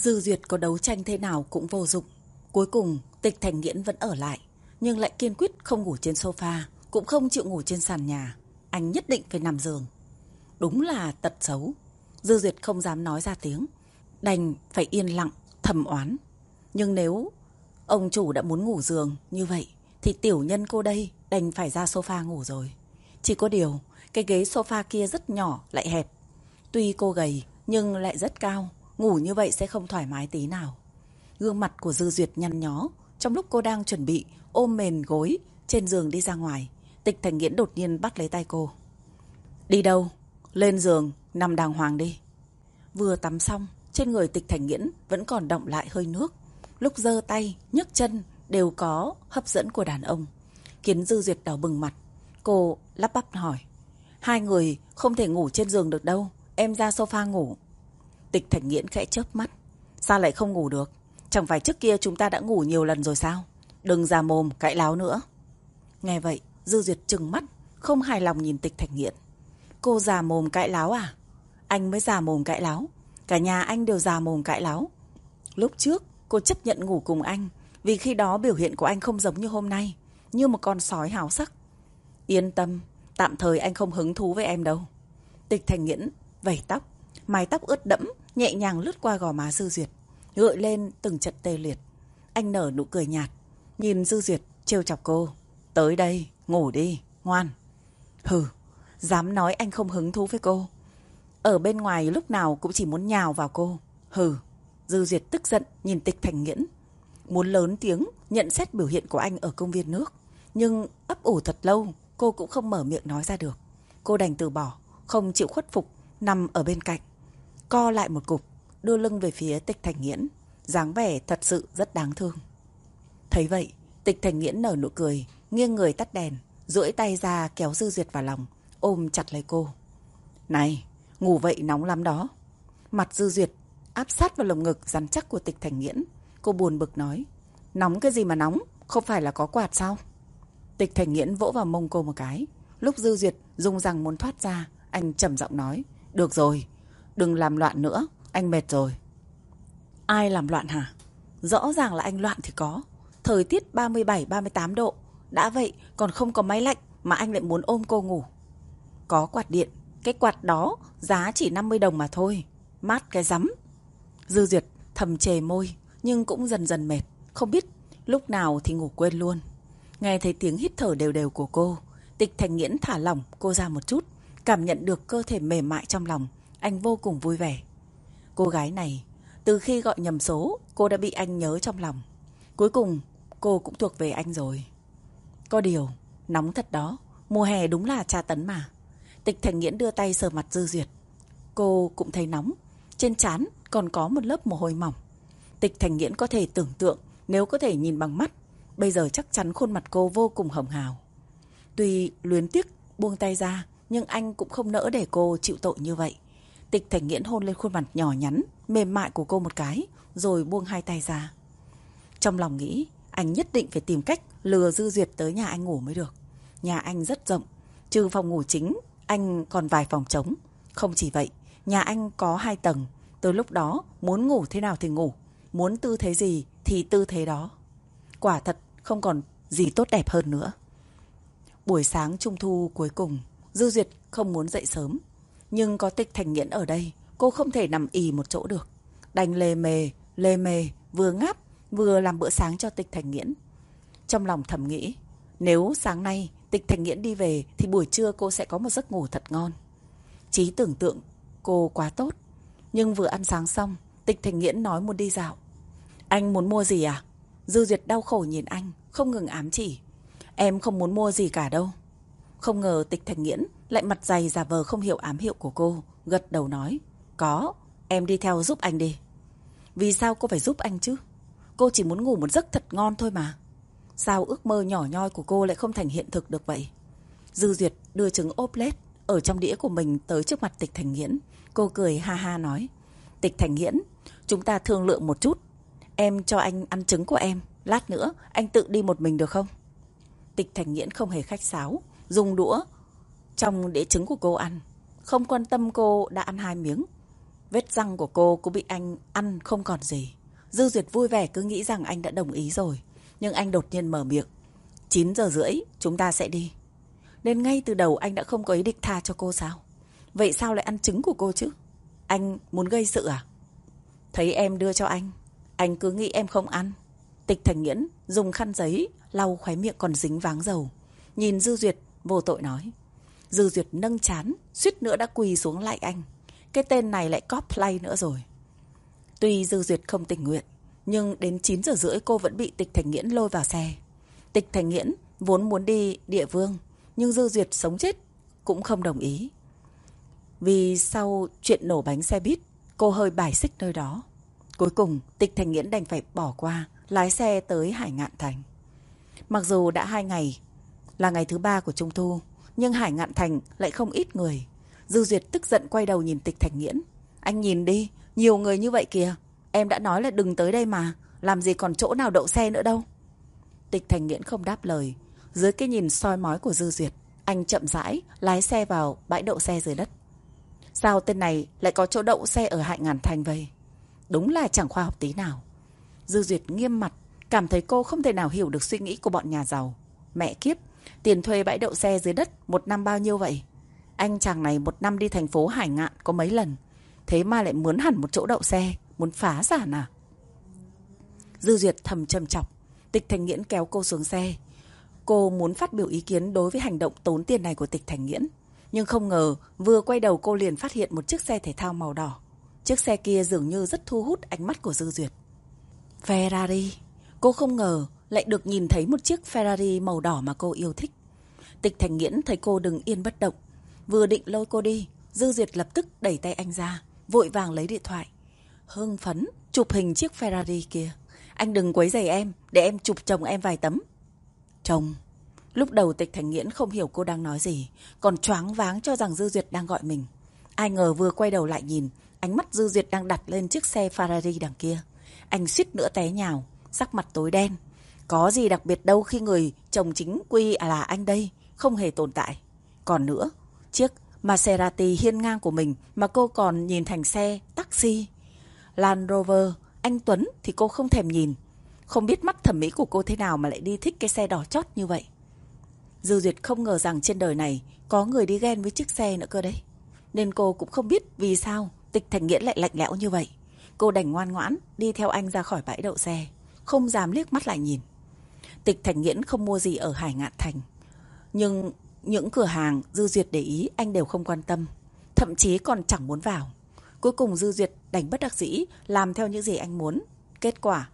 Dư Duyệt có đấu tranh thế nào cũng vô dụng. Cuối cùng, tịch thành nghiễn vẫn ở lại, nhưng lại kiên quyết không ngủ trên sofa, cũng không chịu ngủ trên sàn nhà. Anh nhất định phải nằm giường. Đúng là tật xấu. Dư Duyệt không dám nói ra tiếng. Đành phải yên lặng, thầm oán. Nhưng nếu ông chủ đã muốn ngủ giường như vậy, thì tiểu nhân cô đây đành phải ra sofa ngủ rồi. Chỉ có điều, cái ghế sofa kia rất nhỏ, lại hẹp. Tuy cô gầy, nhưng lại rất cao. Ngủ như vậy sẽ không thoải mái tí nào. Gương mặt của Dư Duyệt nhăn nhó. Trong lúc cô đang chuẩn bị ôm mền gối trên giường đi ra ngoài, Tịch Thành Nghiễn đột nhiên bắt lấy tay cô. Đi đâu? Lên giường, nằm đàng hoàng đi. Vừa tắm xong, trên người Tịch Thành Nghiễn vẫn còn động lại hơi nước. Lúc giơ tay, nhấc chân đều có hấp dẫn của đàn ông. Khiến Dư Duyệt đỏ bừng mặt. Cô lắp bắp hỏi. Hai người không thể ngủ trên giường được đâu. Em ra sofa ngủ. Tịch Thành Nghiễn khẽ chớp mắt. Sao lại không ngủ được? Chẳng phải trước kia chúng ta đã ngủ nhiều lần rồi sao? Đừng ra mồm, cãi láo nữa. Nghe vậy, Dư Duyệt trừng mắt, không hài lòng nhìn Tịch Thành Nghiễn. Cô già mồm cãi láo à? Anh mới già mồm cãi láo. Cả nhà anh đều già mồm cãi láo. Lúc trước, cô chấp nhận ngủ cùng anh, vì khi đó biểu hiện của anh không giống như hôm nay, như một con sói hào sắc. Yên tâm, tạm thời anh không hứng thú với em đâu. Tịch Thành Nghiễn vẩy tóc, mái tóc ướt đẫm, nhẹ nhàng lướt qua gò má Dư Duyệt, gợi lên từng trận tê liệt. Anh nở nụ cười nhạt, nhìn Dư Duyệt trêu chọc cô. Tới đây, ngủ đi, ngoan. Hừ, dám nói anh không hứng thú với cô. Ở bên ngoài lúc nào cũng chỉ muốn nhào vào cô. Hừ, Dư Duyệt tức giận nhìn tịch thành nghiễn. Muốn lớn tiếng nhận xét biểu hiện của anh ở công viên nước. Nhưng ấp ủ thật lâu, cô cũng không mở miệng nói ra được. Cô đành từ bỏ, không chịu khuất phục, nằm ở bên cạnh. Co lại một cục, đưa lưng về phía tịch thành nghiễn. dáng vẻ thật sự rất đáng thương. Thấy vậy, tịch thành nghiễn nở nụ cười, nghiêng người tắt đèn, duỗi tay ra kéo Dư Duyệt vào lòng, ôm chặt lấy cô. Này, ngủ vậy nóng lắm đó. Mặt Dư Duyệt áp sát vào lồng ngực rắn chắc của tịch thành nghiễn. Cô buồn bực nói, nóng cái gì mà nóng, không phải là có quạt sao? Tịch thành nghiễn vỗ vào mông cô một cái. Lúc Dư Duyệt dùng răng muốn thoát ra, anh trầm giọng nói, được rồi, đừng làm loạn nữa, anh mệt rồi. Ai làm loạn hả? Rõ ràng là anh loạn thì có. Thời tiết 37-38 độ, đã vậy còn không có máy lạnh mà anh lại muốn ôm cô ngủ. Có quạt điện, cái quạt đó giá chỉ 50 đồng mà thôi. Mát cái rắm. Dư Duyệt thầm chề môi nhưng cũng dần dần mệt. Không biết lúc nào thì ngủ quên luôn. Nghe thấy tiếng hít thở đều đều của cô. Tịch thành nghiễn thả lỏng cô ra một chút. Cảm nhận được cơ thể mềm mại trong lòng. Anh vô cùng vui vẻ. Cô gái này, từ khi gọi nhầm số, cô đã bị anh nhớ trong lòng. Cuối cùng, cô cũng thuộc về anh rồi. Có điều, nóng thật đó. Mùa hè đúng là tra tấn mà. Tịch Thành Nghiễn đưa tay sờ mặt Dư Duyệt. Cô cũng thấy nóng. Trên trán còn có một lớp mồ hôi mỏng. Tịch Thành Nghiễn có thể tưởng tượng nếu có thể nhìn bằng mắt. Bây giờ chắc chắn khuôn mặt cô vô cùng hồng hào. Tuy luyến tiếc buông tay ra, nhưng anh cũng không nỡ để cô chịu tội như vậy. Tịch Thành Nghiễn hôn lên khuôn mặt nhỏ nhắn, mềm mại của cô một cái, rồi buông hai tay ra. Trong lòng nghĩ, anh nhất định phải tìm cách lừa Dư Duyệt tới nhà anh ngủ mới được. Nhà anh rất rộng, trừ phòng ngủ chính, anh còn vài phòng trống. Không chỉ vậy, nhà anh có hai tầng. Từ lúc đó, muốn ngủ thế nào thì ngủ, muốn tư thế gì thì tư thế đó. Quả thật không còn gì tốt đẹp hơn nữa. Buổi sáng trung thu cuối cùng, Dư Duyệt không muốn dậy sớm. Nhưng có tịch thành nghiễn ở đây, cô không thể nằm ì một chỗ được. Đành lề mề, lề mề, vừa ngáp, vừa làm bữa sáng cho tịch thành nghiễn. Trong lòng thầm nghĩ, nếu sáng nay tịch thành nghiễn đi về thì buổi trưa cô sẽ có một giấc ngủ thật ngon. Chí tưởng tượng cô quá tốt. Nhưng vừa ăn sáng xong, tịch thành nghiễn nói muốn đi dạo. Anh muốn mua gì à? Dư Duyệt đau khổ nhìn anh, không ngừng ám chỉ. Em không muốn mua gì cả đâu. Không ngờ tịch thành nghiễn lại mặt dày giả vờ không hiểu ám hiệu của cô, gật đầu nói. Có, em đi theo giúp anh đi. Vì sao cô phải giúp anh chứ? Cô chỉ muốn ngủ một giấc thật ngon thôi mà. Sao ước mơ nhỏ nhoi của cô lại không thành hiện thực được vậy? Dư Duyệt đưa trứng ốp lết ở trong đĩa của mình tới trước mặt Tịch Thành Nghiễn. Cô cười ha ha nói. Tịch Thành Nghiễn, chúng ta thương lượng một chút. Em cho anh ăn trứng của em. Lát nữa, anh tự đi một mình được không? Tịch Thành Nghiễn không hề khách sáo. Dùng đũa trong đĩa trứng của cô ăn. Không quan tâm cô đã ăn hai miếng. Vết răng của cô cũng bị anh ăn không còn gì. Dư Duyệt vui vẻ cứ nghĩ rằng anh đã đồng ý rồi. Nhưng anh đột nhiên mở miệng. 9 giờ rưỡi chúng ta sẽ đi. Nên ngay từ đầu anh đã không có ý định tha cho cô sao? Vậy sao lại ăn trứng của cô chứ? Anh muốn gây sự à? Thấy em đưa cho anh, anh cứ nghĩ em không ăn. Tịch Thành Nghiễn dùng khăn giấy lau khóe miệng còn dính váng dầu. Nhìn Dư Duyệt vô tội nói. Dư Duyệt nâng chán, suýt nữa đã quỳ xuống lại anh. Cái tên này lại cosplay nữa rồi. Tuy Dư Duyệt không tình nguyện, nhưng đến 9 giờ rưỡi cô vẫn bị Tịch Thành Nghiễn lôi vào xe. Tịch Thành Nghiễn vốn muốn đi địa vương, nhưng Dư Duyệt sống chết cũng không đồng ý. Vì sau chuyện nổ bánh xe buýt, cô hơi bài xích nơi đó. Cuối cùng, Tịch Thành Nghiễn đành phải bỏ qua, lái xe tới Hải Ngạn Thành. Mặc dù đã hai ngày, là ngày thứ ba của Trung Thu, nhưng Hải Ngạn Thành lại không ít người. Dư Duyệt tức giận quay đầu nhìn Tịch Thành Nghiễn. Anh nhìn đi, nhiều người như vậy kìa. Em đã nói là đừng tới đây mà, làm gì còn chỗ nào đậu xe nữa đâu. Tịch Thành Nghiễn không đáp lời. Dưới cái nhìn soi mói của Dư Duyệt, anh chậm rãi lái xe vào bãi đậu xe dưới đất. Sao tên này lại có chỗ đậu xe ở Hải Ngàn Thành vậy? Đúng là chẳng khoa học tí nào. Dư Duyệt nghiêm mặt, cảm thấy cô không thể nào hiểu được suy nghĩ của bọn nhà giàu. Mẹ kiếp, tiền thuê bãi đậu xe dưới đất một năm bao nhiêu vậy? Anh chàng này một năm đi thành phố Hải Ngạn có mấy lần. Thế mà lại muốn hẳn một chỗ đậu xe, muốn phá sản à? Dư Duyệt thầm trầm chọc, Tịch Thành Nghiễn kéo cô xuống xe. Cô muốn phát biểu ý kiến đối với hành động tốn tiền này của Tịch Thành Nghiễn. Nhưng không ngờ, vừa quay đầu cô liền phát hiện một chiếc xe thể thao màu đỏ. Chiếc xe kia dường như rất thu hút ánh mắt của Dư Duyệt. Ferrari. Cô không ngờ lại được nhìn thấy một chiếc Ferrari màu đỏ mà cô yêu thích. Tịch Thành Nghiễn thấy cô đừng yên bất động. Vừa định lôi cô đi, Dư Duyệt lập tức đẩy tay anh ra, vội vàng lấy điện thoại. Hưng phấn, chụp hình chiếc Ferrari kia. Anh đừng quấy rầy em, để em chụp chồng em vài tấm. Chồng. Lúc đầu Tịch Thành Nghiễn không hiểu cô đang nói gì, còn choáng váng cho rằng Dư Duyệt đang gọi mình. Ai ngờ vừa quay đầu lại nhìn, ánh mắt Dư Duyệt đang đặt lên chiếc xe Ferrari đằng kia. Anh suýt nữa té nhào, sắc mặt tối đen. Có gì đặc biệt đâu khi người chồng chính quy là anh đây, không hề tồn tại. Còn nữa, chiếc Maserati hiên ngang của mình mà cô còn nhìn thành xe taxi. Land Rover, anh Tuấn thì cô không thèm nhìn. Không biết mắt thẩm mỹ của cô thế nào mà lại đi thích cái xe đỏ chót như vậy. Dư Duyệt không ngờ rằng trên đời này có người đi ghen với chiếc xe nữa cơ đấy. Nên cô cũng không biết vì sao Tịch Thành Nghĩa lại lạnh lẽo như vậy. Cô đành ngoan ngoãn đi theo anh ra khỏi bãi đậu xe. Không dám liếc mắt lại nhìn. Tịch Thành Nghiễn không mua gì ở Hải Ngạn Thành. Nhưng những cửa hàng Dư Duyệt để ý anh đều không quan tâm. Thậm chí còn chẳng muốn vào. Cuối cùng Dư Duyệt đành bất đắc dĩ làm theo những gì anh muốn. Kết quả,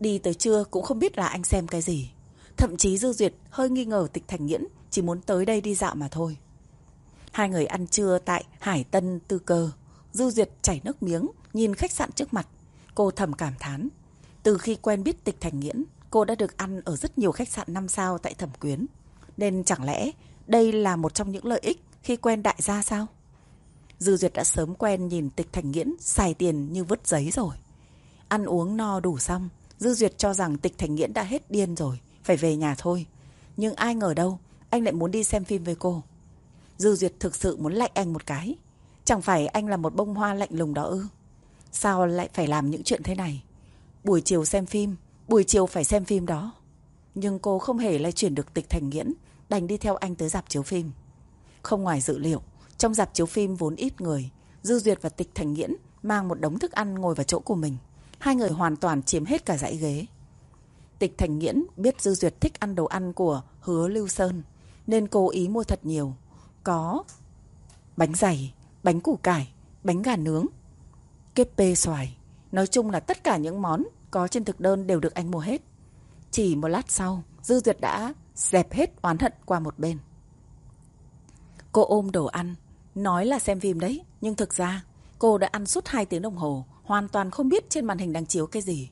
đi tới trưa cũng không biết là anh xem cái gì. Thậm chí Dư Duyệt hơi nghi ngờ Tịch Thành Nghiễn chỉ muốn tới đây đi dạo mà thôi. Hai người ăn trưa tại Hải Tân Tư Cơ. Dư Duyệt chảy nước miếng, nhìn khách sạn trước mặt. Cô thầm cảm thán. Từ khi quen biết Tịch Thành Nghiễn, cô đã được ăn ở rất nhiều khách sạn 5 sao tại Thẩm Quyến. Nên chẳng lẽ đây là một trong những lợi ích khi quen đại gia sao? Dư Duyệt đã sớm quen nhìn Tịch Thành Nghiễn xài tiền như vứt giấy rồi. Ăn uống no đủ xong, Dư Duyệt cho rằng Tịch Thành Nghiễn đã hết điên rồi, phải về nhà thôi. Nhưng ai ngờ đâu, anh lại muốn đi xem phim với cô. Dư Duyệt thực sự muốn lạnh anh một cái. Chẳng phải anh là một bông hoa lạnh lùng đó ư? Sao lại phải làm những chuyện thế này? Buổi chiều xem phim, buổi chiều phải xem phim đó. Nhưng cô không hề lay chuyển được tịch thành nghiễn, đành đi theo anh tới dạp chiếu phim. Không ngoài dự liệu, trong dạp chiếu phim vốn ít người, Dư Duyệt và Tịch Thành Nghiễn mang một đống thức ăn ngồi vào chỗ của mình. Hai người hoàn toàn chiếm hết cả dãy ghế. Tịch Thành Nghiễn biết Dư Duyệt thích ăn đồ ăn của Hứa Lưu Sơn, nên cố ý mua thật nhiều. Có bánh dày, bánh củ cải, bánh gà nướng, kếp bê xoài. Nói chung là tất cả những món có trên thực đơn đều được anh mua hết. Chỉ một lát sau, Dư Duyệt đã dẹp hết oán hận qua một bên. Cô ôm đồ ăn, nói là xem phim đấy, nhưng thực ra cô đã ăn suốt 2 tiếng đồng hồ, hoàn toàn không biết trên màn hình đang chiếu cái gì.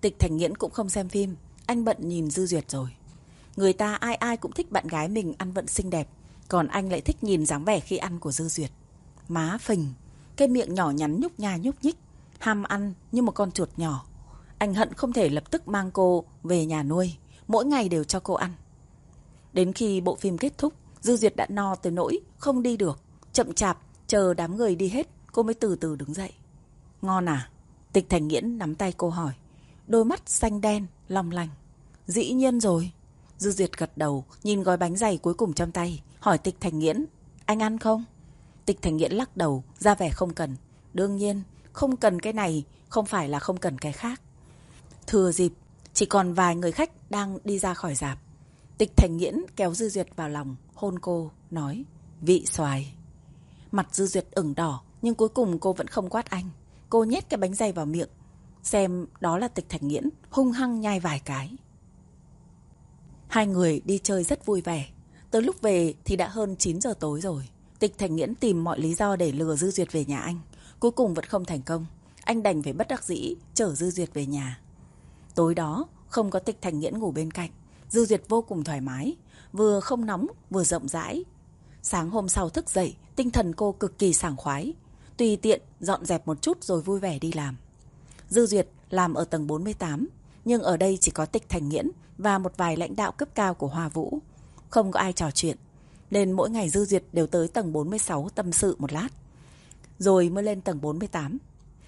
Tịch Thành Nghiễn cũng không xem phim, anh bận nhìn Dư Duyệt rồi. Người ta ai ai cũng thích bạn gái mình ăn vận xinh đẹp, còn anh lại thích nhìn dáng vẻ khi ăn của Dư Duyệt. Má phình, cái miệng nhỏ nhắn nhúc nha nhúc nhích, ham ăn như một con chuột nhỏ. Anh hận không thể lập tức mang cô về nhà nuôi, mỗi ngày đều cho cô ăn. Đến khi bộ phim kết thúc, Dư Duyệt đã no tới nỗi không đi được, chậm chạp chờ đám người đi hết, cô mới từ từ đứng dậy. Ngon à? Tịch Thành Nghiễn nắm tay cô hỏi. Đôi mắt xanh đen, long lanh. Dĩ nhiên rồi. Dư Duyệt gật đầu, nhìn gói bánh dày cuối cùng trong tay, hỏi Tịch Thành Nghiễn. Anh ăn không? Tịch Thành Nghiễn lắc đầu, ra vẻ không cần. Đương nhiên, không cần cái này, không phải là không cần cái khác. Thừa dịp, chỉ còn vài người khách đang đi ra khỏi dạp. Tịch Thành Nghiễn kéo Dư Duyệt vào lòng, hôn cô, nói, vị xoài. Mặt Dư Duyệt ửng đỏ, nhưng cuối cùng cô vẫn không quát anh. Cô nhét cái bánh dày vào miệng, xem đó là Tịch Thành Nghiễn, hung hăng nhai vài cái. Hai người đi chơi rất vui vẻ. Tới lúc về thì đã hơn 9 giờ tối rồi. Tịch Thành Nghiễn tìm mọi lý do để lừa Dư Duyệt về nhà anh. Cuối cùng vẫn không thành công. Anh đành phải bất đắc dĩ chở Dư Duyệt về nhà. Tối đó, không có Tịch Thành Nghiễn ngủ bên cạnh. Dư Duyệt vô cùng thoải mái, vừa không nóng vừa rộng rãi. Sáng hôm sau thức dậy, tinh thần cô cực kỳ sảng khoái. Tùy tiện dọn dẹp một chút rồi vui vẻ đi làm. Dư Duyệt làm ở tầng 48, nhưng ở đây chỉ có Tịch Thành Nghiễn và một vài lãnh đạo cấp cao của Hoa Vũ. Không có ai trò chuyện, nên mỗi ngày Dư Duyệt đều tới tầng 46 tâm sự một lát. Rồi mới lên tầng 48.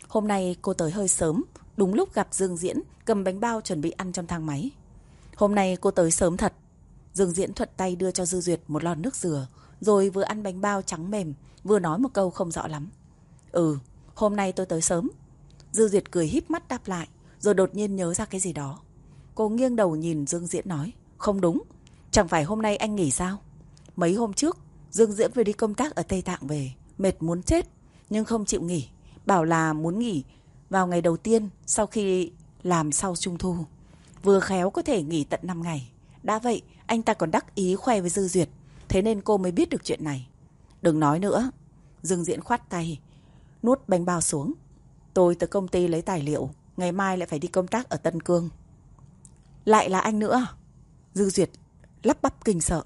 Hôm nay cô tới hơi sớm, đúng lúc gặp Dương Diễn cầm bánh bao chuẩn bị ăn trong thang máy. Hôm nay cô tới sớm thật. Dương Diễn thuận tay đưa cho Dư Duyệt một lon nước dừa, rồi vừa ăn bánh bao trắng mềm, vừa nói một câu không rõ lắm. Ừ, hôm nay tôi tới sớm. Dư Duyệt cười híp mắt đáp lại, rồi đột nhiên nhớ ra cái gì đó. Cô nghiêng đầu nhìn Dương Diễn nói, không đúng, chẳng phải hôm nay anh nghỉ sao? Mấy hôm trước, Dương Diễn vừa đi công tác ở Tây Tạng về, mệt muốn chết, nhưng không chịu nghỉ, bảo là muốn nghỉ vào ngày đầu tiên sau khi làm sau Trung Thu. Vừa khéo có thể nghỉ tận 5 ngày. Đã vậy, anh ta còn đắc ý khoe với Dư Duyệt, thế nên cô mới biết được chuyện này. Đừng nói nữa. Dương Diễn khoát tay, nuốt bánh bao xuống. Tôi từ công ty lấy tài liệu, ngày mai lại phải đi công tác ở Tân Cương. Lại là anh nữa Dư Duyệt lắp bắp kinh sợ.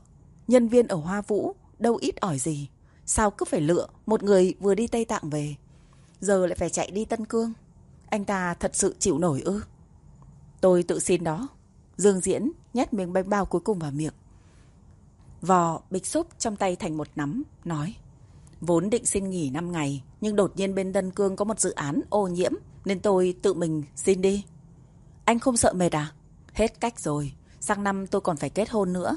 Nhân viên ở Hoa Vũ đâu ít ỏi gì. Sao cứ phải lựa một người vừa đi Tây Tạng về. Giờ lại phải chạy đi Tân Cương. Anh ta thật sự chịu nổi ư. Tôi tự xin đó. Dương Diễn nhét miếng bánh bao cuối cùng vào miệng. Vò bịch xúc trong tay thành một nắm, nói. Vốn định xin nghỉ 5 ngày, nhưng đột nhiên bên Tân Cương có một dự án ô nhiễm, nên tôi tự mình xin đi. Anh không sợ mệt à? Hết cách rồi, sang năm tôi còn phải kết hôn nữa.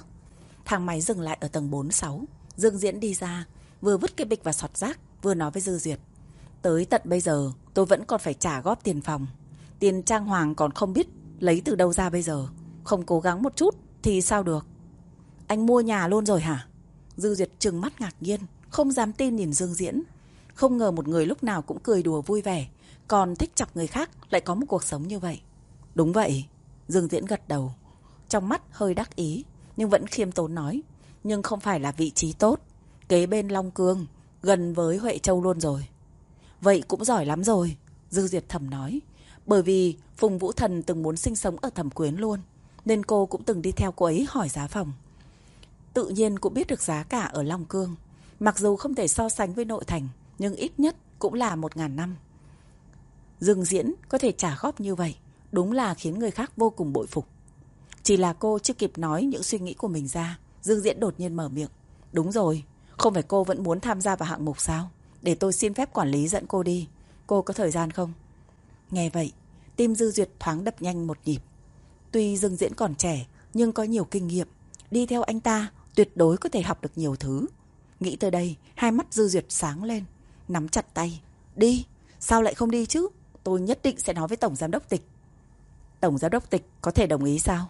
Thang máy dừng lại ở tầng 46. Dương Diễn đi ra, vừa vứt cái bịch vào sọt rác, vừa nói với Dư Duyệt. Tới tận bây giờ, tôi vẫn còn phải trả góp tiền phòng. Tiền trang hoàng còn không biết lấy từ đâu ra bây giờ. Không cố gắng một chút thì sao được? Anh mua nhà luôn rồi hả? Dư Duyệt trừng mắt ngạc nhiên, không dám tin nhìn Dương Diễn. Không ngờ một người lúc nào cũng cười đùa vui vẻ, còn thích chọc người khác lại có một cuộc sống như vậy. Đúng vậy, Dương Diễn gật đầu. Trong mắt hơi đắc ý, nhưng vẫn khiêm tốn nói. Nhưng không phải là vị trí tốt. Kế bên Long Cương, gần với Huệ Châu luôn rồi. Vậy cũng giỏi lắm rồi, Dư Diệt thầm nói. Bởi vì Phùng Vũ Thần từng muốn sinh sống ở thẩm quyến luôn, nên cô cũng từng đi theo cô ấy hỏi giá phòng. Tự nhiên cũng biết được giá cả ở Long Cương. Mặc dù không thể so sánh với nội thành, nhưng ít nhất cũng là một ngàn năm. Dương Diễn có thể trả góp như vậy, đúng là khiến người khác vô cùng bội phục. Chỉ là cô chưa kịp nói những suy nghĩ của mình ra, Dương Diễn đột nhiên mở miệng. Đúng rồi, không phải cô vẫn muốn tham gia vào hạng mục sao? Để tôi xin phép quản lý dẫn cô đi. Cô có thời gian không? Nghe vậy, tim Dư Duyệt thoáng đập nhanh một nhịp. Tuy Dương Diễn còn trẻ, nhưng có nhiều kinh nghiệm. Đi theo anh ta, tuyệt đối có thể học được nhiều thứ. Nghĩ tới đây, hai mắt Dư Duyệt sáng lên, nắm chặt tay. Đi, sao lại không đi chứ? Tôi nhất định sẽ nói với Tổng Giám đốc Tịch. Tổng Giám đốc Tịch có thể đồng ý sao?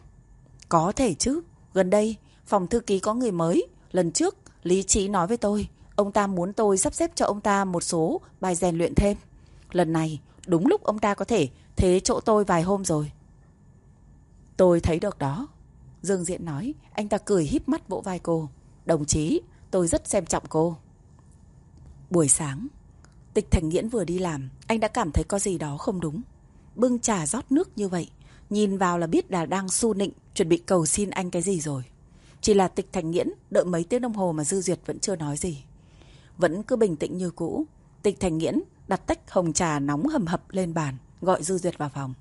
Có thể chứ. Gần đây, phòng thư ký có người mới. Lần trước, Lý Trí nói với tôi, ông ta muốn tôi sắp xếp cho ông ta một số bài rèn luyện thêm. Lần này, đúng lúc ông ta có thể thế chỗ tôi vài hôm rồi. Tôi thấy được đó. Dương Diện nói, anh ta cười híp mắt vỗ vai cô. Đồng chí, tôi rất xem trọng cô. Buổi sáng, Tịch Thành Nghiễn vừa đi làm, anh đã cảm thấy có gì đó không đúng. Bưng trà rót nước như vậy, nhìn vào là biết là đang su nịnh, chuẩn bị cầu xin anh cái gì rồi. Chỉ là Tịch Thành Nghiễn đợi mấy tiếng đồng hồ mà Dư Duyệt vẫn chưa nói gì. Vẫn cứ bình tĩnh như cũ. Tịch Thành Nghiễn đặt tách hồng trà nóng hầm hập lên bàn, gọi Dư Duyệt vào phòng.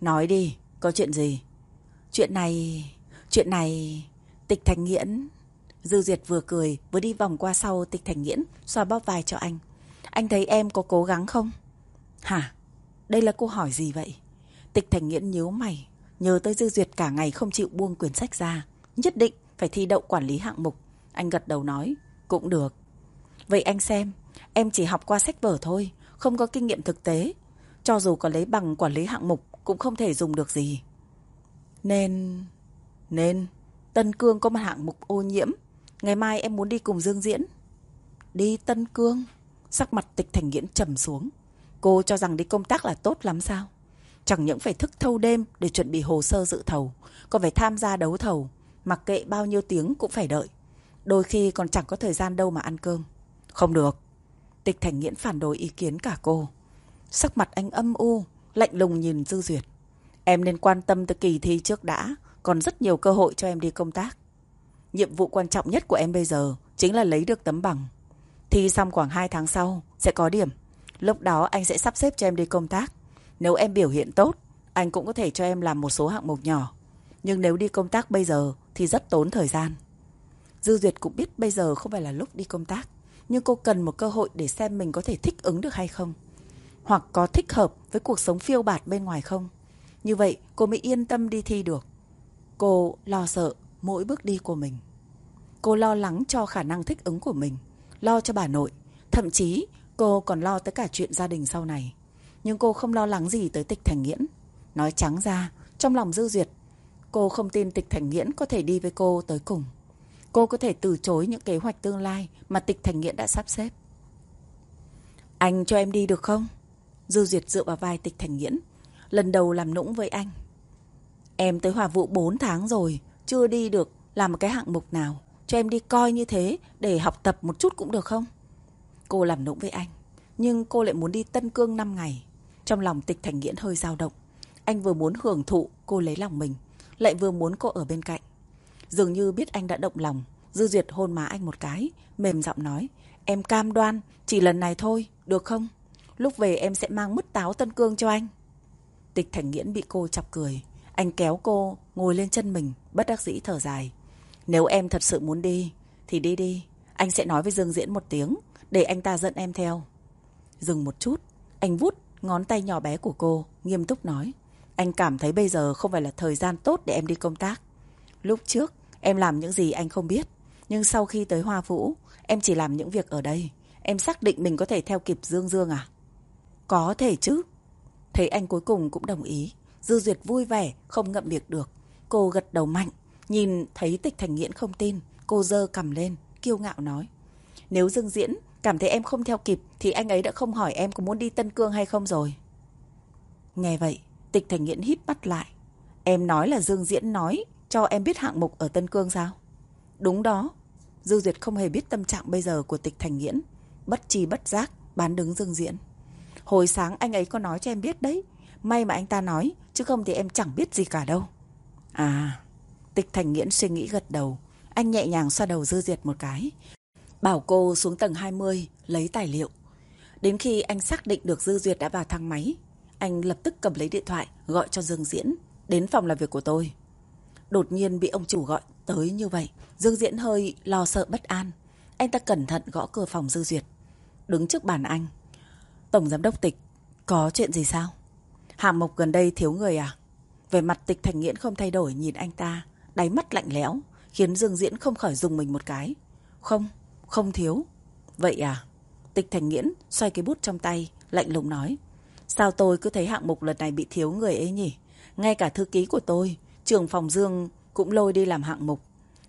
Nói đi, có chuyện gì? Chuyện này... Chuyện này... Tịch Thành Nghiễn... Dư Duyệt vừa cười, vừa đi vòng qua sau Tịch Thành Nghiễn, xoa bóp vai cho anh. Anh thấy em có cố gắng không? Hả? Đây là câu hỏi gì vậy? Tịch Thành Nghiễn nhíu mày, nhớ tới Dư Duyệt cả ngày không chịu buông quyển sách ra. Nhất định phải thi đậu quản lý hạng mục. Anh gật đầu nói, cũng được. Vậy anh xem, em chỉ học qua sách vở thôi, không có kinh nghiệm thực tế. Cho dù có lấy bằng quản lý hạng mục cũng không thể dùng được gì. Nên... Nên... Tân Cương có một hạng mục ô nhiễm. Ngày mai em muốn đi cùng Dương Diễn. Đi Tân Cương? Sắc mặt tịch thành nghiễn trầm xuống. Cô cho rằng đi công tác là tốt lắm sao? Chẳng những phải thức thâu đêm để chuẩn bị hồ sơ dự thầu, còn phải tham gia đấu thầu, mặc kệ bao nhiêu tiếng cũng phải đợi. Đôi khi còn chẳng có thời gian đâu mà ăn cơm. Không được. Tịch Thành Nghiễn phản đối ý kiến cả cô. Sắc mặt anh âm u, lạnh lùng nhìn Dư Duyệt. Em nên quan tâm tới kỳ thi trước đã, còn rất nhiều cơ hội cho em đi công tác. Nhiệm vụ quan trọng nhất của em bây giờ chính là lấy được tấm bằng. Thi xong khoảng 2 tháng sau, sẽ có điểm. Lúc đó anh sẽ sắp xếp cho em đi công tác. Nếu em biểu hiện tốt, anh cũng có thể cho em làm một số hạng mục nhỏ. Nhưng nếu đi công tác bây giờ thì rất tốn thời gian. Dư Duyệt cũng biết bây giờ không phải là lúc đi công tác. Nhưng cô cần một cơ hội để xem mình có thể thích ứng được hay không. Hoặc có thích hợp với cuộc sống phiêu bạt bên ngoài không. Như vậy cô mới yên tâm đi thi được. Cô lo sợ mỗi bước đi của mình. Cô lo lắng cho khả năng thích ứng của mình. Lo cho bà nội. Thậm chí cô còn lo tới cả chuyện gia đình sau này. Nhưng cô không lo lắng gì tới tịch thành nghiễn. Nói trắng ra, trong lòng dư duyệt, cô không tin tịch thành nghiễn có thể đi với cô tới cùng. Cô có thể từ chối những kế hoạch tương lai mà tịch thành nghiễn đã sắp xếp. Anh cho em đi được không? Dư duyệt dựa vào vai tịch thành nghiễn. Lần đầu làm nũng với anh. Em tới hòa vụ 4 tháng rồi, chưa đi được làm một cái hạng mục nào. Cho em đi coi như thế để học tập một chút cũng được không? Cô làm nũng với anh. Nhưng cô lại muốn đi Tân Cương 5 ngày. Trong lòng tịch thành nghiễn hơi dao động. Anh vừa muốn hưởng thụ cô lấy lòng mình, lại vừa muốn cô ở bên cạnh. Dường như biết anh đã động lòng, Dư Duyệt hôn má anh một cái, mềm giọng nói. Em cam đoan, chỉ lần này thôi, được không? Lúc về em sẽ mang mứt táo Tân Cương cho anh. Tịch Thành Nghiễn bị cô chọc cười. Anh kéo cô, ngồi lên chân mình, bất đắc dĩ thở dài. Nếu em thật sự muốn đi, thì đi đi. Anh sẽ nói với Dương Diễn một tiếng, để anh ta dẫn em theo. Dừng một chút, anh vút ngón tay nhỏ bé của cô, nghiêm túc nói. Anh cảm thấy bây giờ không phải là thời gian tốt để em đi công tác. Lúc trước, em làm những gì anh không biết. Nhưng sau khi tới Hoa Vũ, em chỉ làm những việc ở đây. Em xác định mình có thể theo kịp Dương Dương à? Có thể chứ. Thấy anh cuối cùng cũng đồng ý. Dư Duyệt vui vẻ, không ngậm miệng được. Cô gật đầu mạnh, nhìn thấy tịch thành nghiễn không tin. Cô dơ cầm lên, kiêu ngạo nói. Nếu Dương Diễn cảm thấy em không theo kịp thì anh ấy đã không hỏi em có muốn đi Tân Cương hay không rồi. Nghe vậy, tịch thành nghiễn hít mắt lại. Em nói là Dương Diễn nói cho em biết hạng mục ở Tân Cương sao? Đúng đó. Dư Duyệt không hề biết tâm trạng bây giờ của tịch thành nghiễn. Bất trì bất giác, bán đứng Dương Diễn. Hồi sáng anh ấy có nói cho em biết đấy. May mà anh ta nói, chứ không thì em chẳng biết gì cả đâu. À, tịch thành nghiễn suy nghĩ gật đầu. Anh nhẹ nhàng xoa đầu Dư Duyệt một cái. Bảo cô xuống tầng 20 lấy tài liệu. Đến khi anh xác định được Dư Duyệt đã vào thang máy, anh lập tức cầm lấy điện thoại gọi cho Dương Diễn đến phòng làm việc của tôi. Đột nhiên bị ông chủ gọi tới như vậy, Dương Diễn hơi lo sợ bất an. Anh ta cẩn thận gõ cửa phòng Dư Duyệt. Đứng trước bàn anh. Tổng giám đốc tịch, có chuyện gì sao? Hàm Mộc gần đây thiếu người à? Về mặt tịch thành nghiễn không thay đổi nhìn anh ta, đáy mắt lạnh lẽo, khiến Dương Diễn không khỏi dùng mình một cái. Không, không thiếu. Vậy à? Tịch thành nghiễn xoay cái bút trong tay, lạnh lùng nói. Sao tôi cứ thấy hạng mục lần này bị thiếu người ấy nhỉ? Ngay cả thư ký của tôi, trưởng phòng Dương cũng lôi đi làm hạng mục.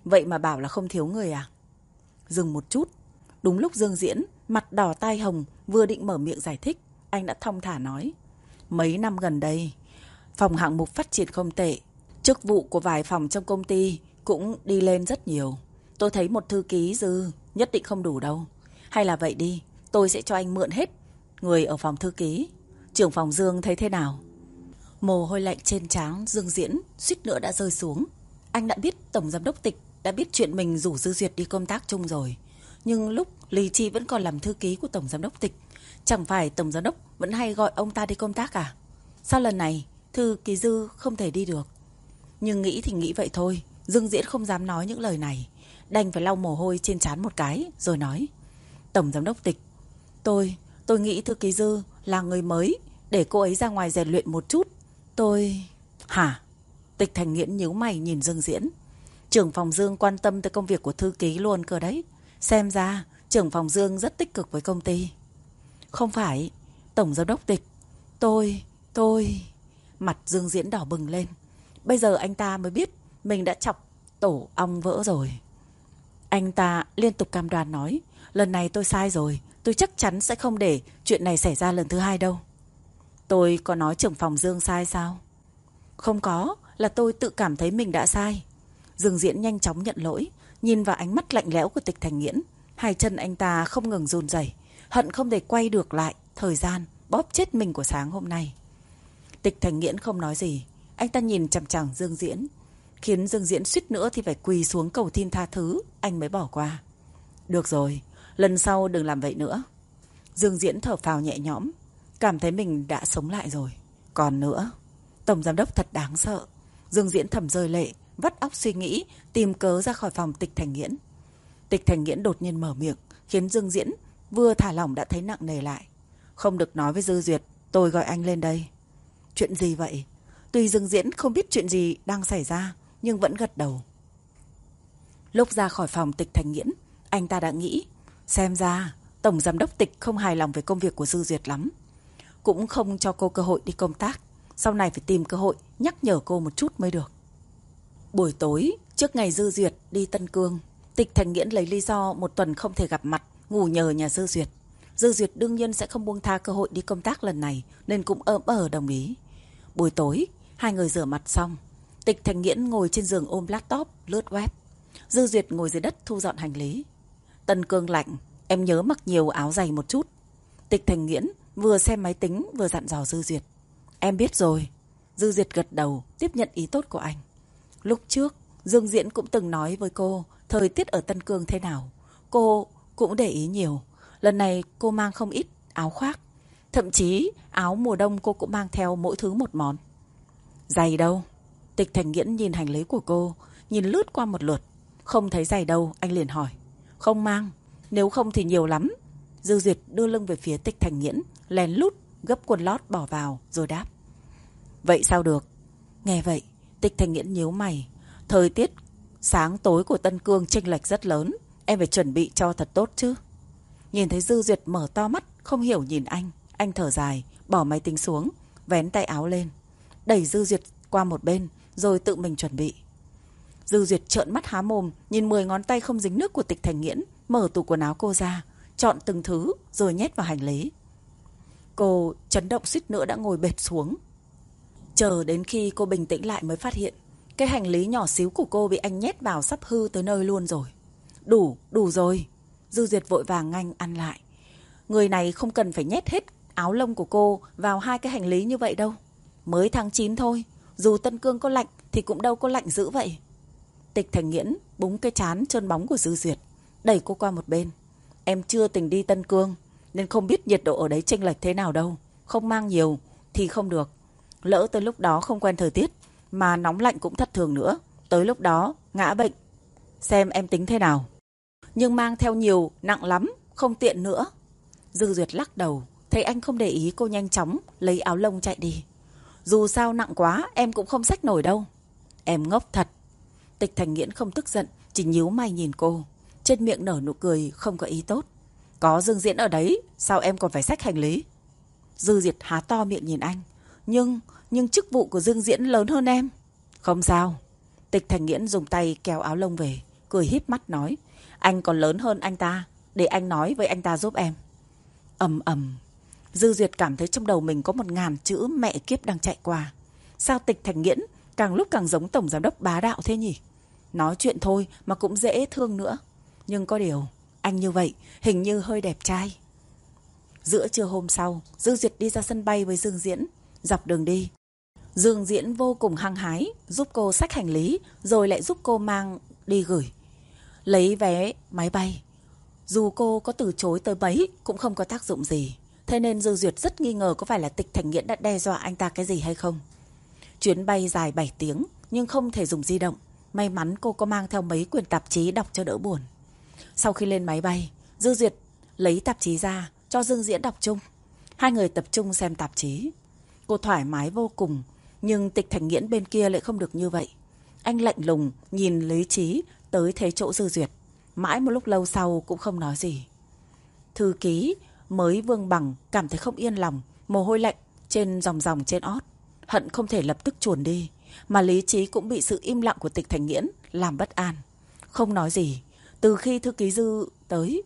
Vậy mà bảo là không thiếu người à? Dừng một chút. Đúng lúc Dương Diễn, mặt đỏ tai hồng, vừa định mở miệng giải thích, anh đã thong thả nói. Mấy năm gần đây, phòng hạng mục phát triển không tệ. Chức vụ của vài phòng trong công ty cũng đi lên rất nhiều. Tôi thấy một thư ký dư nhất định không đủ đâu. Hay là vậy đi, tôi sẽ cho anh mượn hết người ở phòng thư ký. Trưởng phòng Dương thấy thế nào? Mồ hôi lạnh trên trán Dương Diễn suýt nữa đã rơi xuống. Anh đã biết Tổng Giám đốc Tịch đã biết chuyện mình rủ Dư Duyệt đi công tác chung rồi. Nhưng lúc Lý Chi vẫn còn làm thư ký của Tổng Giám đốc Tịch, chẳng phải Tổng Giám đốc vẫn hay gọi ông ta đi công tác à? Sao lần này thư ký Dư không thể đi được? Nhưng nghĩ thì nghĩ vậy thôi, Dương Diễn không dám nói những lời này. Đành phải lau mồ hôi trên trán một cái, rồi nói. Tổng Giám đốc Tịch, tôi, tôi nghĩ thư ký Dư là người mới, để cô ấy ra ngoài rèn luyện một chút. Tôi... Hả? Tịch Thành Nghiễn nhíu mày nhìn Dương Diễn. Trưởng phòng Dương quan tâm tới công việc của thư ký luôn cơ đấy. Xem ra, trưởng phòng Dương rất tích cực với công ty. Không phải, Tổng Giám đốc Tịch. Tôi, tôi... Mặt Dương Diễn đỏ bừng lên. Bây giờ anh ta mới biết mình đã chọc tổ ong vỡ rồi. Anh ta liên tục cam đoan nói, lần này tôi sai rồi, tôi chắc chắn sẽ không để chuyện này xảy ra lần thứ hai đâu. Tôi có nói trưởng phòng Dương sai sao? Không có, là tôi tự cảm thấy mình đã sai. Dương Diễn nhanh chóng nhận lỗi, nhìn vào ánh mắt lạnh lẽo của tịch thành nghiễn. Hai chân anh ta không ngừng run rẩy, hận không thể quay được lại thời gian bóp chết mình của sáng hôm nay. Tịch thành nghiễn không nói gì, anh ta nhìn chằm chằm Dương Diễn, khiến Dương Diễn suýt nữa thì phải quỳ xuống cầu thiên tha thứ, anh mới bỏ qua. Được rồi, lần sau đừng làm vậy nữa. Dương Diễn thở phào nhẹ nhõm, cảm thấy mình đã sống lại rồi. Còn nữa, Tổng Giám đốc thật đáng sợ. Dương Diễn thầm rơi lệ, vắt óc suy nghĩ, tìm cớ ra khỏi phòng tịch thành nghiễn. Tịch thành nghiễn đột nhiên mở miệng, khiến Dương Diễn vừa thả lỏng đã thấy nặng nề lại. Không được nói với Dư Duyệt, tôi gọi anh lên đây. Chuyện gì vậy? Tuy Dương Diễn không biết chuyện gì đang xảy ra, nhưng vẫn gật đầu. Lúc ra khỏi phòng tịch thành nghiễn, anh ta đã nghĩ, xem ra Tổng Giám đốc tịch không hài lòng về công việc của Dư Duyệt lắm. Cũng không cho cô cơ hội đi công tác. Sau này phải tìm cơ hội nhắc nhở cô một chút mới được. Buổi tối, trước ngày Dư Duyệt đi Tân Cương, Tịch Thành Nghiễn lấy lý do một tuần không thể gặp mặt, ngủ nhờ nhà Dư Duyệt. Dư Duyệt đương nhiên sẽ không buông tha cơ hội đi công tác lần này, nên cũng ấm ở ờ đồng ý. Buổi tối, hai người rửa mặt xong. Tịch Thành Nghiễn ngồi trên giường ôm laptop, lướt web. Dư Duyệt ngồi dưới đất thu dọn hành lý. Tân Cương lạnh, em nhớ mặc nhiều áo dày một chút. Tịch Thành Nghiễn vừa xem máy tính vừa dặn dò Dư Duyệt. Em biết rồi. Dư Duyệt gật đầu, tiếp nhận ý tốt của anh. Lúc trước, Dương Diễn cũng từng nói với cô thời tiết ở Tân Cương thế nào. Cô cũng để ý nhiều. Lần này cô mang không ít áo khoác. Thậm chí áo mùa đông cô cũng mang theo mỗi thứ một món. Giày đâu? Tịch Thành Nghiễn nhìn hành lý của cô, nhìn lướt qua một lượt. Không thấy giày đâu, anh liền hỏi. Không mang, nếu không thì nhiều lắm. Dư Duyệt đưa lưng về phía Tịch Thành Nghiễn, lén lút, gấp quần lót bỏ vào, rồi đáp. Vậy sao được? Nghe vậy, Tịch Thành Nghiễn nhíu mày. Thời tiết sáng tối của Tân Cương chênh lệch rất lớn. Em phải chuẩn bị cho thật tốt chứ. Nhìn thấy Dư Duyệt mở to mắt, không hiểu nhìn anh. Anh thở dài, bỏ máy tính xuống, vén tay áo lên. Đẩy Dư Duyệt qua một bên, rồi tự mình chuẩn bị. Dư Duyệt trợn mắt há mồm, nhìn 10 ngón tay không dính nước của tịch thành nghiễn, mở tủ quần áo cô ra, chọn từng thứ, rồi nhét vào hành lý. Cô chấn động suýt nữa đã ngồi bệt xuống. Chờ đến khi cô bình tĩnh lại mới phát hiện, cái hành lý nhỏ xíu của cô bị anh nhét vào sắp hư tới nơi luôn rồi. Đủ, đủ rồi. Dư Duyệt vội vàng nganh ăn lại. Người này không cần phải nhét hết áo lông của cô vào hai cái hành lý như vậy đâu. Mới tháng 9 thôi, dù Tân Cương có lạnh thì cũng đâu có lạnh dữ vậy. Tịch Thành Nghiễn búng cái chán trơn bóng của Dư Duyệt, đẩy cô qua một bên. Em chưa từng đi Tân Cương, nên không biết nhiệt độ ở đấy chênh lệch thế nào đâu. Không mang nhiều thì không được. Lỡ tới lúc đó không quen thời tiết, mà nóng lạnh cũng thất thường nữa. Tới lúc đó, ngã bệnh. Xem em tính thế nào. Nhưng mang theo nhiều, nặng lắm, không tiện nữa. Dư Duyệt lắc đầu, thấy anh không để ý cô nhanh chóng, lấy áo lông chạy đi. Dù sao nặng quá, em cũng không xách nổi đâu. Em ngốc thật. Tịch Thành Nghiễn không tức giận, chỉ nhíu mày nhìn cô. Trên miệng nở nụ cười, không có ý tốt. Có Dương Diễn ở đấy, sao em còn phải xách hành lý? Dư Diệt há to miệng nhìn anh. Nhưng, nhưng chức vụ của Dương Diễn lớn hơn em. Không sao. Tịch Thành Nghiễn dùng tay kéo áo lông về, cười híp mắt nói. Anh còn lớn hơn anh ta, để anh nói với anh ta giúp em. ầm ầm Dư Duyệt cảm thấy trong đầu mình có một ngàn chữ mẹ kiếp đang chạy qua. Sao tịch thành nghiễn càng lúc càng giống tổng giám đốc bá đạo thế nhỉ? Nói chuyện thôi mà cũng dễ thương nữa. Nhưng có điều, anh như vậy hình như hơi đẹp trai. Giữa trưa hôm sau, Dương Duyệt đi ra sân bay với Dương Diễn. Dọc đường đi, Dương Diễn vô cùng hăng hái, giúp cô xách hành lý, rồi lại giúp cô mang đi gửi. Lấy vé máy bay. Dù cô có từ chối tới mấy cũng không có tác dụng gì. Thế nên Dương Duyệt rất nghi ngờ có phải là tịch thành nghiễn đã đe dọa anh ta cái gì hay không. Chuyến bay dài 7 tiếng nhưng không thể dùng di động. May mắn cô có mang theo mấy quyển tạp chí đọc cho đỡ buồn. Sau khi lên máy bay, Dư Duyệt lấy tạp chí ra cho Dương Diễn đọc chung. Hai người tập trung xem tạp chí. Cô thoải mái vô cùng. Nhưng tịch thành nghiễn bên kia lại không được như vậy. Anh lạnh lùng, nhìn lý trí tới thế chỗ dư duyệt. Mãi một lúc lâu sau cũng không nói gì. Thư ký mới vương bằng cảm thấy không yên lòng, mồ hôi lạnh trên dòng dòng trên ót. Hận không thể lập tức chuồn đi. Mà lý trí cũng bị sự im lặng của tịch thành nghiễn làm bất an. Không nói gì. Từ khi thư ký dư tới,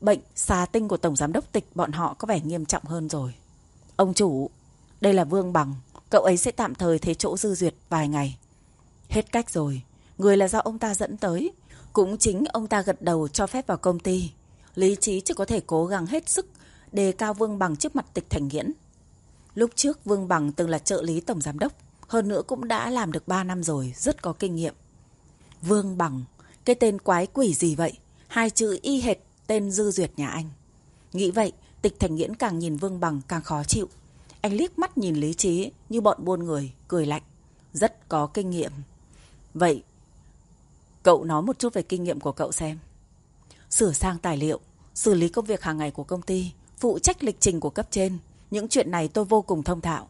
bệnh xà tinh của Tổng Giám đốc tịch bọn họ có vẻ nghiêm trọng hơn rồi. Ông chủ, đây là Vương Bằng. Cậu ấy sẽ tạm thời thế chỗ dư duyệt vài ngày. Hết cách rồi. Người là do ông ta dẫn tới. Cũng chính ông ta gật đầu cho phép vào công ty. Lý trí chỉ có thể cố gắng hết sức đề cao Vương Bằng trước mặt tịch thành nghiễn. Lúc trước Vương Bằng từng là trợ lý tổng giám đốc. Hơn nữa cũng đã làm được 3 năm rồi, rất có kinh nghiệm. Vương Bằng, cái tên quái quỷ gì vậy? Hai chữ y hệt tên dư duyệt nhà anh. Nghĩ vậy, tịch thành nghiễn càng nhìn Vương Bằng càng khó chịu. Anh liếc mắt nhìn lý trí như bọn buôn người, cười lạnh. Rất có kinh nghiệm. Vậy, cậu nói một chút về kinh nghiệm của cậu xem. Sửa sang tài liệu, xử lý công việc hàng ngày của công ty, phụ trách lịch trình của cấp trên. Những chuyện này tôi vô cùng thông thạo.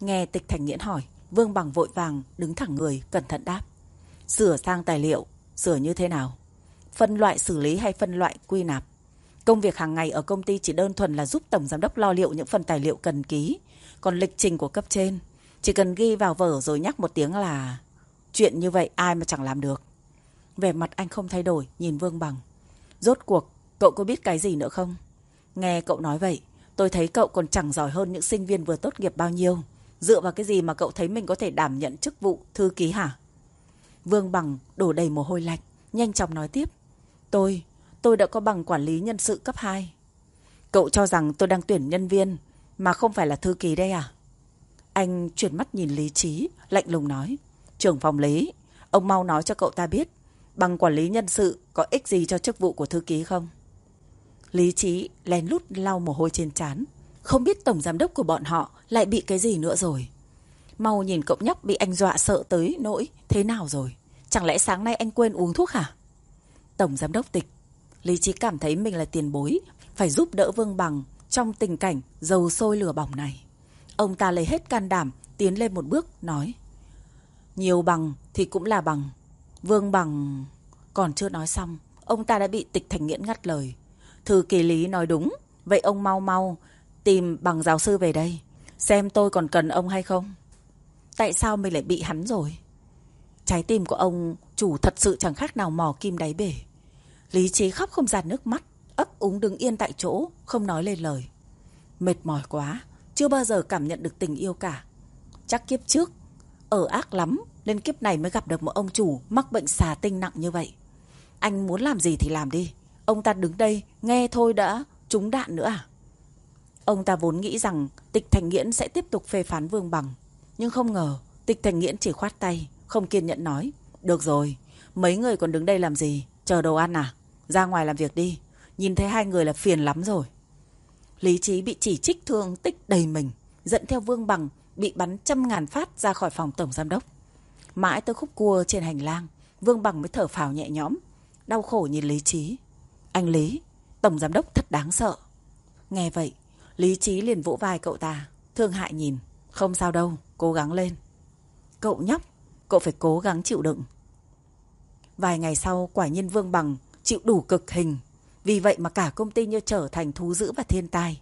Nghe tịch thành nghiễn hỏi, Vương Bằng vội vàng đứng thẳng người, cẩn thận đáp. Sửa sang tài liệu, sửa như thế nào? Phân loại xử lý hay phân loại quy nạp? Công việc hàng ngày ở công ty chỉ đơn thuần là giúp Tổng Giám đốc lo liệu những phần tài liệu cần ký. Còn lịch trình của cấp trên, chỉ cần ghi vào vở rồi nhắc một tiếng là... Chuyện như vậy ai mà chẳng làm được. Vẻ mặt anh không thay đổi, nhìn Vương Bằng. Rốt cuộc, cậu có biết cái gì nữa không? Nghe cậu nói vậy, tôi thấy cậu còn chẳng giỏi hơn những sinh viên vừa tốt nghiệp bao nhiêu. Dựa vào cái gì mà cậu thấy mình có thể đảm nhận chức vụ thư ký hả? Vương Bằng đổ đầy mồ hôi lạnh, nhanh chóng nói tiếp. Tôi, tôi đã có bằng quản lý nhân sự cấp 2. Cậu cho rằng tôi đang tuyển nhân viên, mà không phải là thư ký đây à? Anh chuyển mắt nhìn Lý Trí, lạnh lùng nói. Trưởng phòng Lý, ông mau nói cho cậu ta biết, bằng quản lý nhân sự có ích gì cho chức vụ của thư ký không? Lý Trí lén lút lau mồ hôi trên trán Không biết tổng giám đốc của bọn họ lại bị cái gì nữa rồi. Mau nhìn cậu nhóc bị anh dọa sợ tới nỗi thế nào rồi? Chẳng lẽ sáng nay anh quên uống thuốc hả? Tổng giám đốc tịch, Lý Trí cảm thấy mình là tiền bối, phải giúp đỡ Vương Bằng trong tình cảnh dầu sôi lửa bỏng này. Ông ta lấy hết can đảm, tiến lên một bước, nói. Nhiều bằng thì cũng là bằng. Vương Bằng... Còn chưa nói xong, ông ta đã bị tịch thành nghiễn ngắt lời. Thư kỳ lý nói đúng, vậy ông mau mau tìm bằng giáo sư về đây. Xem tôi còn cần ông hay không? Tại sao mình lại bị hắn rồi? Trái tim của ông chủ thật sự chẳng khác nào mò kim đáy bể. Lý trí khóc không ra nước mắt, ấp úng đứng yên tại chỗ, không nói lên lời. Mệt mỏi quá, chưa bao giờ cảm nhận được tình yêu cả. Chắc kiếp trước, ở ác lắm, nên kiếp này mới gặp được một ông chủ mắc bệnh xà tinh nặng như vậy. Anh muốn làm gì thì làm đi. Ông ta đứng đây, nghe thôi đã, trúng đạn nữa à? Ông ta vốn nghĩ rằng tịch thành nghiễn sẽ tiếp tục phê phán vương bằng. Nhưng không ngờ, tịch thành nghiễn chỉ khoát tay, không kiên nhẫn nói. Được rồi, mấy người còn đứng đây làm gì? Chờ đồ ăn à? Ra ngoài làm việc đi. Nhìn thấy hai người là phiền lắm rồi. Lý trí bị chỉ trích thương tích đầy mình, dẫn theo vương bằng, bị bắn trăm ngàn phát ra khỏi phòng tổng giám đốc. Mãi tới khúc cua trên hành lang, vương bằng mới thở phào nhẹ nhõm, đau khổ nhìn Lý trí. Anh Lý, tổng giám đốc thật đáng sợ. Nghe vậy, Lý trí liền vỗ vai cậu ta, thương hại nhìn. Không sao đâu, cố gắng lên. Cậu nhóc, cậu phải cố gắng chịu đựng. Vài ngày sau, quả nhiên Vương Bằng chịu đủ cực hình. Vì vậy mà cả công ty như trở thành thú dữ và thiên tai.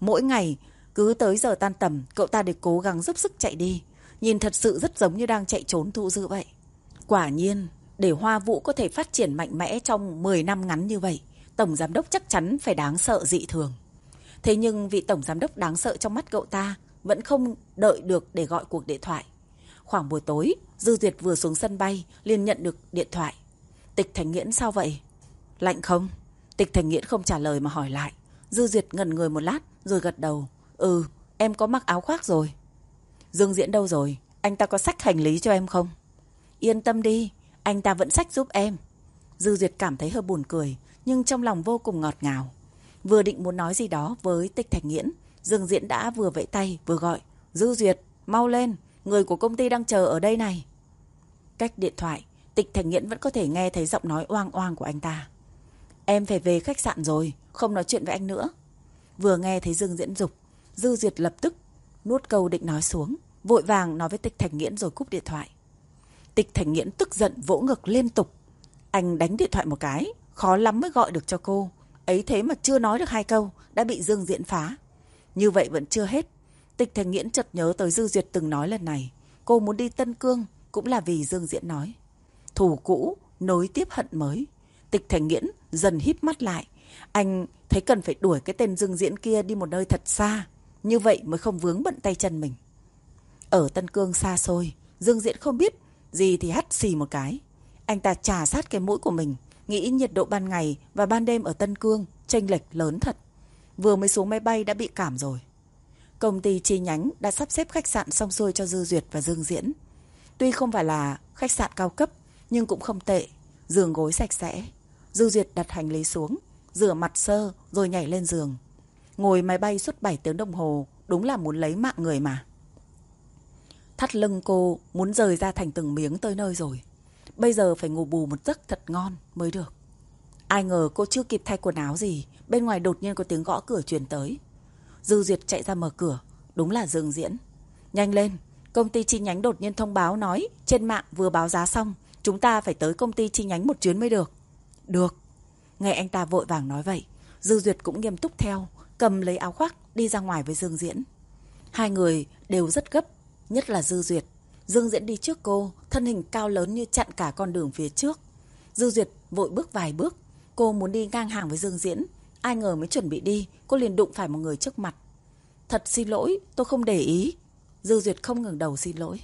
Mỗi ngày, cứ tới giờ tan tầm, cậu ta đều cố gắng giúp sức chạy đi. Nhìn thật sự rất giống như đang chạy trốn thú dữ vậy. Quả nhiên, để Hoa Vũ có thể phát triển mạnh mẽ trong 10 năm ngắn như vậy, Tổng Giám đốc chắc chắn phải đáng sợ dị thường. Thế nhưng vị Tổng Giám đốc đáng sợ trong mắt cậu ta vẫn không đợi được để gọi cuộc điện thoại. Khoảng buổi tối, Dư Duyệt vừa xuống sân bay, liền nhận được điện thoại. Tịch Thành Nghiễn sao vậy? Lạnh không? Tịch Thành Nghiễn không trả lời mà hỏi lại. Dư Duyệt ngẩn người một lát, rồi gật đầu. Ừ, em có mặc áo khoác rồi. Dương Diễn đâu rồi? Anh ta có sách hành lý cho em không? Yên tâm đi, anh ta vẫn sách giúp em. Dư Duyệt cảm thấy hơi buồn cười, nhưng trong lòng vô cùng ngọt ngào. Vừa định muốn nói gì đó với Tịch Thành Nghiễn, Dương Diễn đã vừa vẫy tay vừa gọi. Dư Duyệt, mau lên, người của công ty đang chờ ở đây này. Cách điện thoại, Tịch Thành Nghiễn vẫn có thể nghe thấy giọng nói oang oang của anh ta. Em phải về khách sạn rồi, không nói chuyện với anh nữa. Vừa nghe thấy Dương Diễn dục, Dư Duyệt lập tức nuốt câu định nói xuống, vội vàng nói với Tịch Thành Nghiễn rồi cúp điện thoại. Tịch Thành Nghiễn tức giận vỗ ngực liên tục. Anh đánh điện thoại một cái, khó lắm mới gọi được cho cô. Ấy thế mà chưa nói được hai câu, đã bị Dương Diễn phá. Như vậy vẫn chưa hết. Tịch Thành Nghiễn chợt nhớ tới Dư Duyệt từng nói lần này. Cô muốn đi Tân Cương cũng là vì Dương Diễn nói. Thủ cũ, nối tiếp hận mới. Tịch Thành Nghiễn dần híp mắt lại. Anh thấy cần phải đuổi cái tên Dương Diễn kia đi một nơi thật xa. Như vậy mới không vướng bận tay chân mình. Ở Tân Cương xa xôi, Dương Diễn không biết gì thì hắt xì một cái. Anh ta trà sát cái mũi của mình, nghĩ nhiệt độ ban ngày và ban đêm ở Tân Cương chênh lệch lớn thật. Vừa mới xuống máy bay đã bị cảm rồi. Công ty chi nhánh đã sắp xếp khách sạn xong xuôi cho Dư Duyệt và Dương Diễn. Tuy không phải là khách sạn cao cấp, nhưng cũng không tệ. Giường gối sạch sẽ. Dư Duyệt đặt hành lý xuống, rửa mặt sơ rồi nhảy lên giường. Ngồi máy bay suốt 7 tiếng đồng hồ, đúng là muốn lấy mạng người mà. Thắt lưng cô muốn rời ra thành từng miếng tới nơi rồi. Bây giờ phải ngủ bù một giấc thật ngon mới được. Ai ngờ cô chưa kịp thay quần áo gì, bên ngoài đột nhiên có tiếng gõ cửa truyền tới. Dư Duyệt chạy ra mở cửa, đúng là Dương Diễn. Nhanh lên, công ty chi nhánh đột nhiên thông báo nói trên mạng vừa báo giá xong, chúng ta phải tới công ty chi nhánh một chuyến mới được. Được. Nghe anh ta vội vàng nói vậy, Dư Duyệt cũng nghiêm túc theo, cầm lấy áo khoác đi ra ngoài với Dương Diễn. Hai người đều rất gấp, nhất là Dư Duyệt. Dương Diễn đi trước cô, thân hình cao lớn như chặn cả con đường phía trước. Dư Duyệt vội bước vài bước, cô muốn đi ngang hàng với Dương Diễn. Ai ngờ mới chuẩn bị đi, cô liền đụng phải một người trước mặt. Thật xin lỗi, tôi không để ý. Dư Duyệt không ngừng đầu xin lỗi.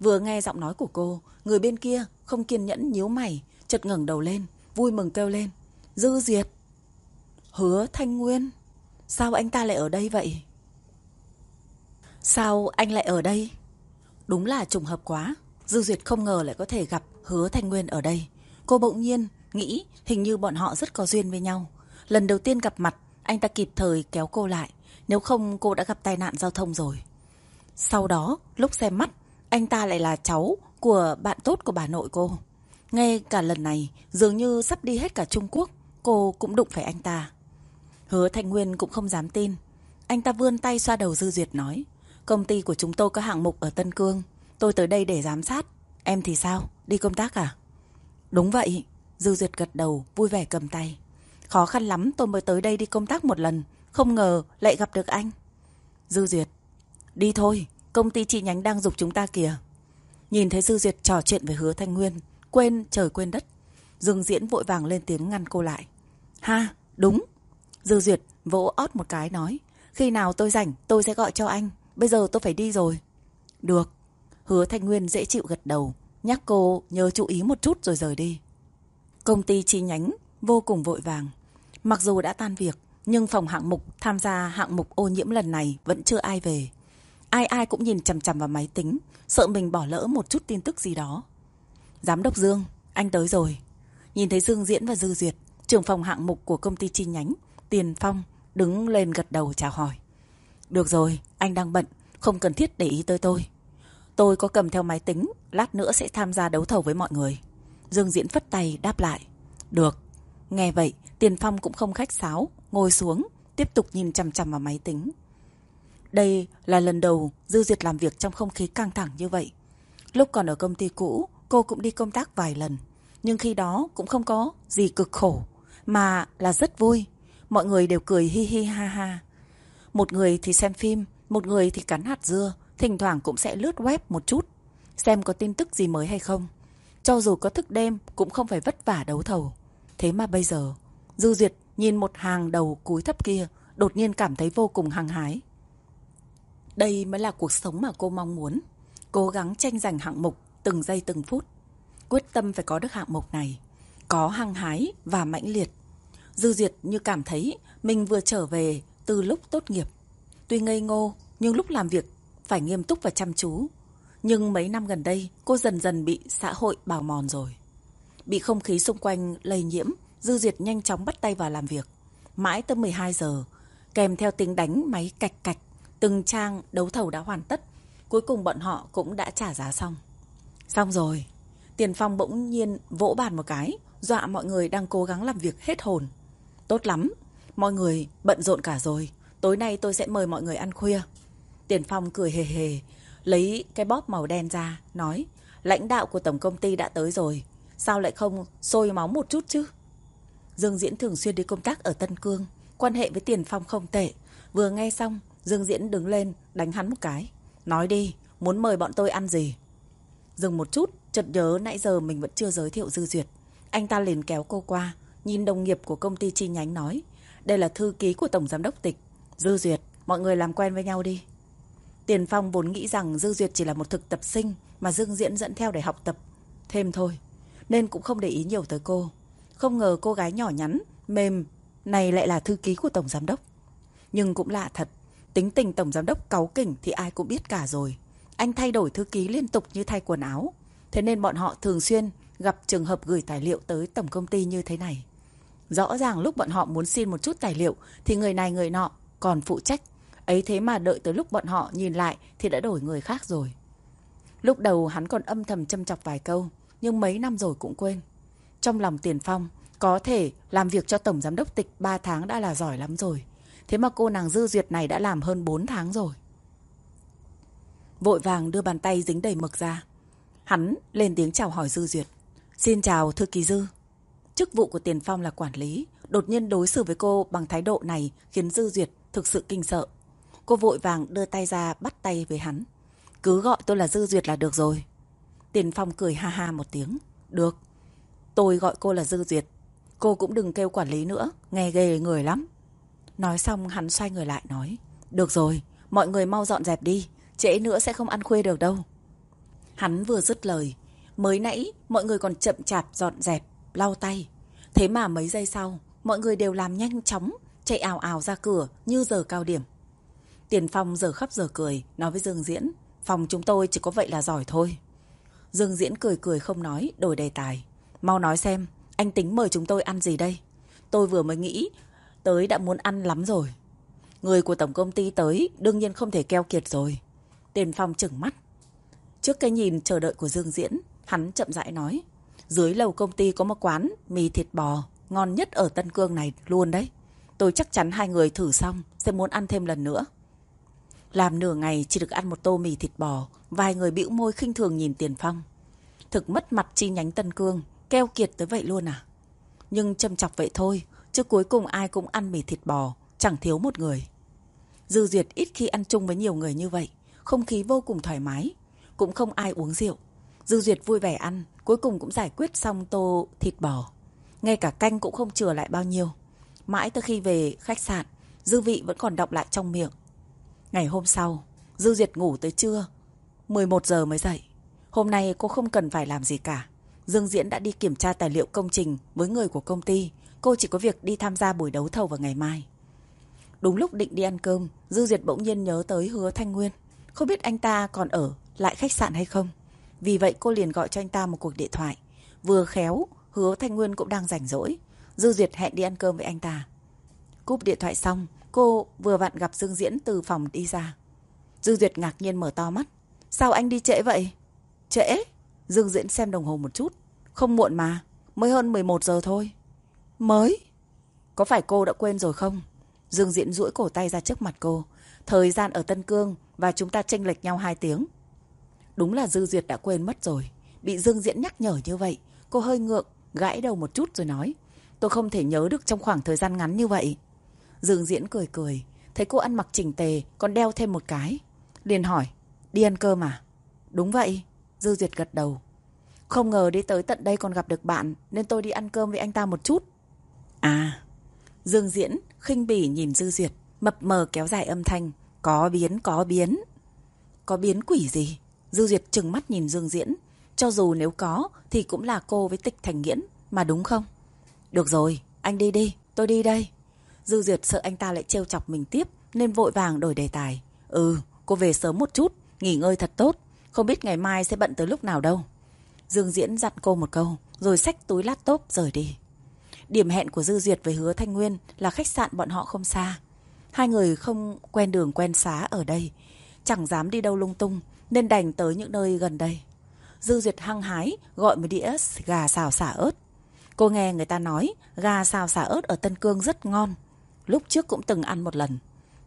Vừa nghe giọng nói của cô, người bên kia không kiên nhẫn nhíu mày, chợt ngẩng đầu lên, vui mừng kêu lên. Dư Duyệt. Hứa Thanh Nguyên. Sao anh ta lại ở đây vậy? Sao anh lại ở đây? Đúng là trùng hợp quá. Dư Duyệt không ngờ lại có thể gặp Hứa Thanh Nguyên ở đây. Cô bỗng nhiên nghĩ hình như bọn họ rất có duyên với nhau. Lần đầu tiên gặp mặt, anh ta kịp thời kéo cô lại. Nếu không cô đã gặp tai nạn giao thông rồi. Sau đó, lúc xem mắt, anh ta lại là cháu của bạn tốt của bà nội cô. Nghe cả lần này, dường như sắp đi hết cả Trung Quốc, cô cũng đụng phải anh ta. Hứa Thanh Nguyên cũng không dám tin. Anh ta vươn tay xoa đầu Dư Duyệt nói. Công ty của chúng tôi có hạng mục ở Tân Cương. Tôi tới đây để giám sát. Em thì sao? Đi công tác à? Đúng vậy. Dư Duyệt gật đầu, vui vẻ cầm tay. Khó khăn lắm tôi mới tới đây đi công tác một lần. Không ngờ lại gặp được anh. Dư Duyệt. Đi thôi, công ty chi nhánh đang dục chúng ta kìa. Nhìn thấy Dư Duyệt trò chuyện với hứa Thanh Nguyên. Quên trời quên đất. Dương Diễn vội vàng lên tiếng ngăn cô lại. Ha, đúng. Dư Duyệt vỗ ót một cái nói. Khi nào tôi rảnh tôi sẽ gọi cho anh. Bây giờ tôi phải đi rồi. Được. Hứa Thanh Nguyên dễ chịu gật đầu. Nhắc cô nhớ chú ý một chút rồi rời đi. Công ty chi nhánh vô cùng vội vàng. Mặc dù đã tan việc, nhưng phòng hạng mục tham gia hạng mục ô nhiễm lần này vẫn chưa ai về. Ai ai cũng nhìn chằm chằm vào máy tính, sợ mình bỏ lỡ một chút tin tức gì đó. Giám đốc Dương, anh tới rồi. Nhìn thấy Dương Diễn và Dư Duyệt, trưởng phòng hạng mục của công ty chi nhánh, Tiền Phong đứng lên gật đầu chào hỏi. Được rồi, anh đang bận, không cần thiết để ý tới tôi. Tôi có cầm theo máy tính, lát nữa sẽ tham gia đấu thầu với mọi người. Dương Diễn phất tay đáp lại. Được. Nghe vậy, Tiền Phong cũng không khách sáo, ngồi xuống, tiếp tục nhìn chằm chằm vào máy tính. Đây là lần đầu Dư Diệt làm việc trong không khí căng thẳng như vậy. Lúc còn ở công ty cũ, cô cũng đi công tác vài lần. Nhưng khi đó cũng không có gì cực khổ, mà là rất vui. Mọi người đều cười hi hi ha ha. Một người thì xem phim, một người thì cắn hạt dưa, thỉnh thoảng cũng sẽ lướt web một chút, xem có tin tức gì mới hay không. Cho dù có thức đêm cũng không phải vất vả đấu thầu. Thế mà bây giờ, Dư Duyệt nhìn một hàng đầu cúi thấp kia, đột nhiên cảm thấy vô cùng hăng hái. Đây mới là cuộc sống mà cô mong muốn. Cố gắng tranh giành hạng mục từng giây từng phút. Quyết tâm phải có được hạng mục này. Có hăng hái và mãnh liệt. Dư Duyệt như cảm thấy mình vừa trở về từ lúc tốt nghiệp. Tuy ngây ngô, nhưng lúc làm việc phải nghiêm túc và chăm chú. Nhưng mấy năm gần đây, cô dần dần bị xã hội bào mòn rồi. Bị không khí xung quanh lây nhiễm, Dư Diệt nhanh chóng bắt tay vào làm việc. Mãi tới 12 giờ, kèm theo tiếng đánh máy cạch cạch, từng trang đấu thầu đã hoàn tất. Cuối cùng bọn họ cũng đã trả giá xong. Xong rồi, Tiền Phong bỗng nhiên vỗ bàn một cái, dọa mọi người đang cố gắng làm việc hết hồn. Tốt lắm, mọi người bận rộn cả rồi. Tối nay tôi sẽ mời mọi người ăn khuya. Tiền Phong cười hề hề, lấy cái bóp màu đen ra, nói, lãnh đạo của tổng công ty đã tới rồi, sao lại không sôi máu một chút chứ? Dương Diễn thường xuyên đi công tác ở Tân Cương, quan hệ với Tiền Phong không tệ. Vừa nghe xong, Dương Diễn đứng lên, đánh hắn một cái. Nói đi, muốn mời bọn tôi ăn gì? Dừng một chút, chợt nhớ nãy giờ mình vẫn chưa giới thiệu Dư Duyệt. Anh ta liền kéo cô qua, nhìn đồng nghiệp của công ty chi nhánh nói. Đây là thư ký của Tổng Giám đốc Tịch. Dư Duyệt, mọi người làm quen với nhau đi. Tiền Phong vốn nghĩ rằng Dư Duyệt chỉ là một thực tập sinh mà Dương Diễn dẫn theo để học tập. Thêm thôi, nên cũng không để ý nhiều tới cô. Không ngờ cô gái nhỏ nhắn, mềm, này lại là thư ký của Tổng Giám đốc. Nhưng cũng lạ thật, tính tình Tổng Giám đốc cáu kỉnh thì ai cũng biết cả rồi. Anh thay đổi thư ký liên tục như thay quần áo. Thế nên bọn họ thường xuyên gặp trường hợp gửi tài liệu tới tổng công ty như thế này. Rõ ràng lúc bọn họ muốn xin một chút tài liệu thì người này người nọ còn phụ trách. Ấy thế mà đợi tới lúc bọn họ nhìn lại thì đã đổi người khác rồi. Lúc đầu hắn còn âm thầm châm chọc vài câu, nhưng mấy năm rồi cũng quên. Trong lòng Tiền Phong, có thể làm việc cho Tổng Giám đốc Tịch 3 tháng đã là giỏi lắm rồi. Thế mà cô nàng Dư Duyệt này đã làm hơn 4 tháng rồi. Vội vàng đưa bàn tay dính đầy mực ra. Hắn lên tiếng chào hỏi Dư Duyệt. Xin chào thư ký Dư. Chức vụ của Tiền Phong là quản lý. Đột nhiên đối xử với cô bằng thái độ này khiến Dư Duyệt thực sự kinh sợ. Cô vội vàng đưa tay ra bắt tay với hắn. Cứ gọi tôi là Dư Duyệt là được rồi. Tiền Phong cười ha ha một tiếng. Được. Tôi gọi cô là Dư Duyệt. Cô cũng đừng kêu quản lý nữa. Nghe ghê người lắm. Nói xong hắn xoay người lại nói. Được rồi, mọi người mau dọn dẹp đi. Trễ nữa sẽ không ăn khuya được đâu. Hắn vừa dứt lời. Mới nãy mọi người còn chậm chạp dọn dẹp, lau tay. Thế mà mấy giây sau, mọi người đều làm nhanh chóng, chạy ảo ảo ra cửa như giờ cao điểm. Tiền Phong giờ khắp giờ cười, nói với Dương Diễn. Phòng chúng tôi chỉ có vậy là giỏi thôi. Dương Diễn cười cười không nói, đổi đề tài. Mau nói xem, anh tính mời chúng tôi ăn gì đây? Tôi vừa mới nghĩ, tới đã muốn ăn lắm rồi. Người của tổng công ty tới, đương nhiên không thể keo kiệt rồi. Tiền Phong chừng mắt. Trước cái nhìn chờ đợi của Dương Diễn, hắn chậm rãi nói. Dưới lầu công ty có một quán mì thịt bò, ngon nhất ở Tân Cương này luôn đấy. Tôi chắc chắn hai người thử xong, sẽ muốn ăn thêm lần nữa. Làm nửa ngày chỉ được ăn một tô mì thịt bò, vài người bĩu môi khinh thường nhìn Tiền Phong. Thực mất mặt chi nhánh Tân Cương, keo kiệt tới vậy luôn à? Nhưng châm chọc vậy thôi, chứ cuối cùng ai cũng ăn mì thịt bò, chẳng thiếu một người. Dư Duyệt ít khi ăn chung với nhiều người như vậy, không khí vô cùng thoải mái, cũng không ai uống rượu. Dư Duyệt vui vẻ ăn, cuối cùng cũng giải quyết xong tô thịt bò. Ngay cả canh cũng không chừa lại bao nhiêu. Mãi tới khi về khách sạn, dư vị vẫn còn đọng lại trong miệng. Ngày hôm sau, Dư Duyệt ngủ tới trưa, 11 giờ mới dậy. Hôm nay cô không cần phải làm gì cả. Dương Diễn đã đi kiểm tra tài liệu công trình với người của công ty. Cô chỉ có việc đi tham gia buổi đấu thầu vào ngày mai. Đúng lúc định đi ăn cơm, Dư Diệt bỗng nhiên nhớ tới hứa Thanh Nguyên. Không biết anh ta còn ở lại khách sạn hay không. Vì vậy cô liền gọi cho anh ta một cuộc điện thoại. Vừa khéo, hứa Thanh Nguyên cũng đang rảnh rỗi. Dư Duyệt hẹn đi ăn cơm với anh ta. Cúp điện thoại xong, cô vừa vặn gặp Dương Diễn từ phòng đi ra. Dư Duyệt ngạc nhiên mở to mắt. Sao anh đi trễ vậy? Trễ? Dương Diễn xem đồng hồ một chút. Không muộn mà, mới hơn 11 giờ thôi. Mới? Có phải cô đã quên rồi không? Dương Diễn duỗi cổ tay ra trước mặt cô. Thời gian ở Tân Cương và chúng ta tranh lệch nhau 2 tiếng. Đúng là Dư Duyệt đã quên mất rồi. Bị Dương Diễn nhắc nhở như vậy, cô hơi ngượng, gãi đầu một chút rồi nói. Tôi không thể nhớ được trong khoảng thời gian ngắn như vậy. Dương Diễn cười cười, thấy cô ăn mặc chỉnh tề, còn đeo thêm một cái. Liền hỏi, đi ăn cơm à? Đúng vậy, Dư Duyệt gật đầu. Không ngờ đi tới tận đây còn gặp được bạn, nên tôi đi ăn cơm với anh ta một chút. À, Dương Diễn khinh bỉ nhìn Dư Duyệt, mập mờ kéo dài âm thanh. Có biến, có biến. Có biến quỷ gì? Dư Duyệt trừng mắt nhìn Dương Diễn. Cho dù nếu có, thì cũng là cô với tịch thành nghiễn, mà đúng không? Được rồi, anh đi đi, tôi đi đây. Dư Duyệt sợ anh ta lại trêu chọc mình tiếp, nên vội vàng đổi đề tài. Ừ, cô về sớm một chút, nghỉ ngơi thật tốt. Không biết ngày mai sẽ bận tới lúc nào đâu. Dương Diễn dặn cô một câu, rồi xách túi laptop rời đi. Điểm hẹn của Dư Duyệt với hứa Thanh Nguyên là khách sạn bọn họ không xa. Hai người không quen đường quen xá ở đây, chẳng dám đi đâu lung tung, nên đành tới những nơi gần đây. Dư Duyệt hăng hái gọi một đĩa gà xào xả ớt. Cô nghe người ta nói gà xào xả ớt ở Tân Cương rất ngon. Lúc trước cũng từng ăn một lần.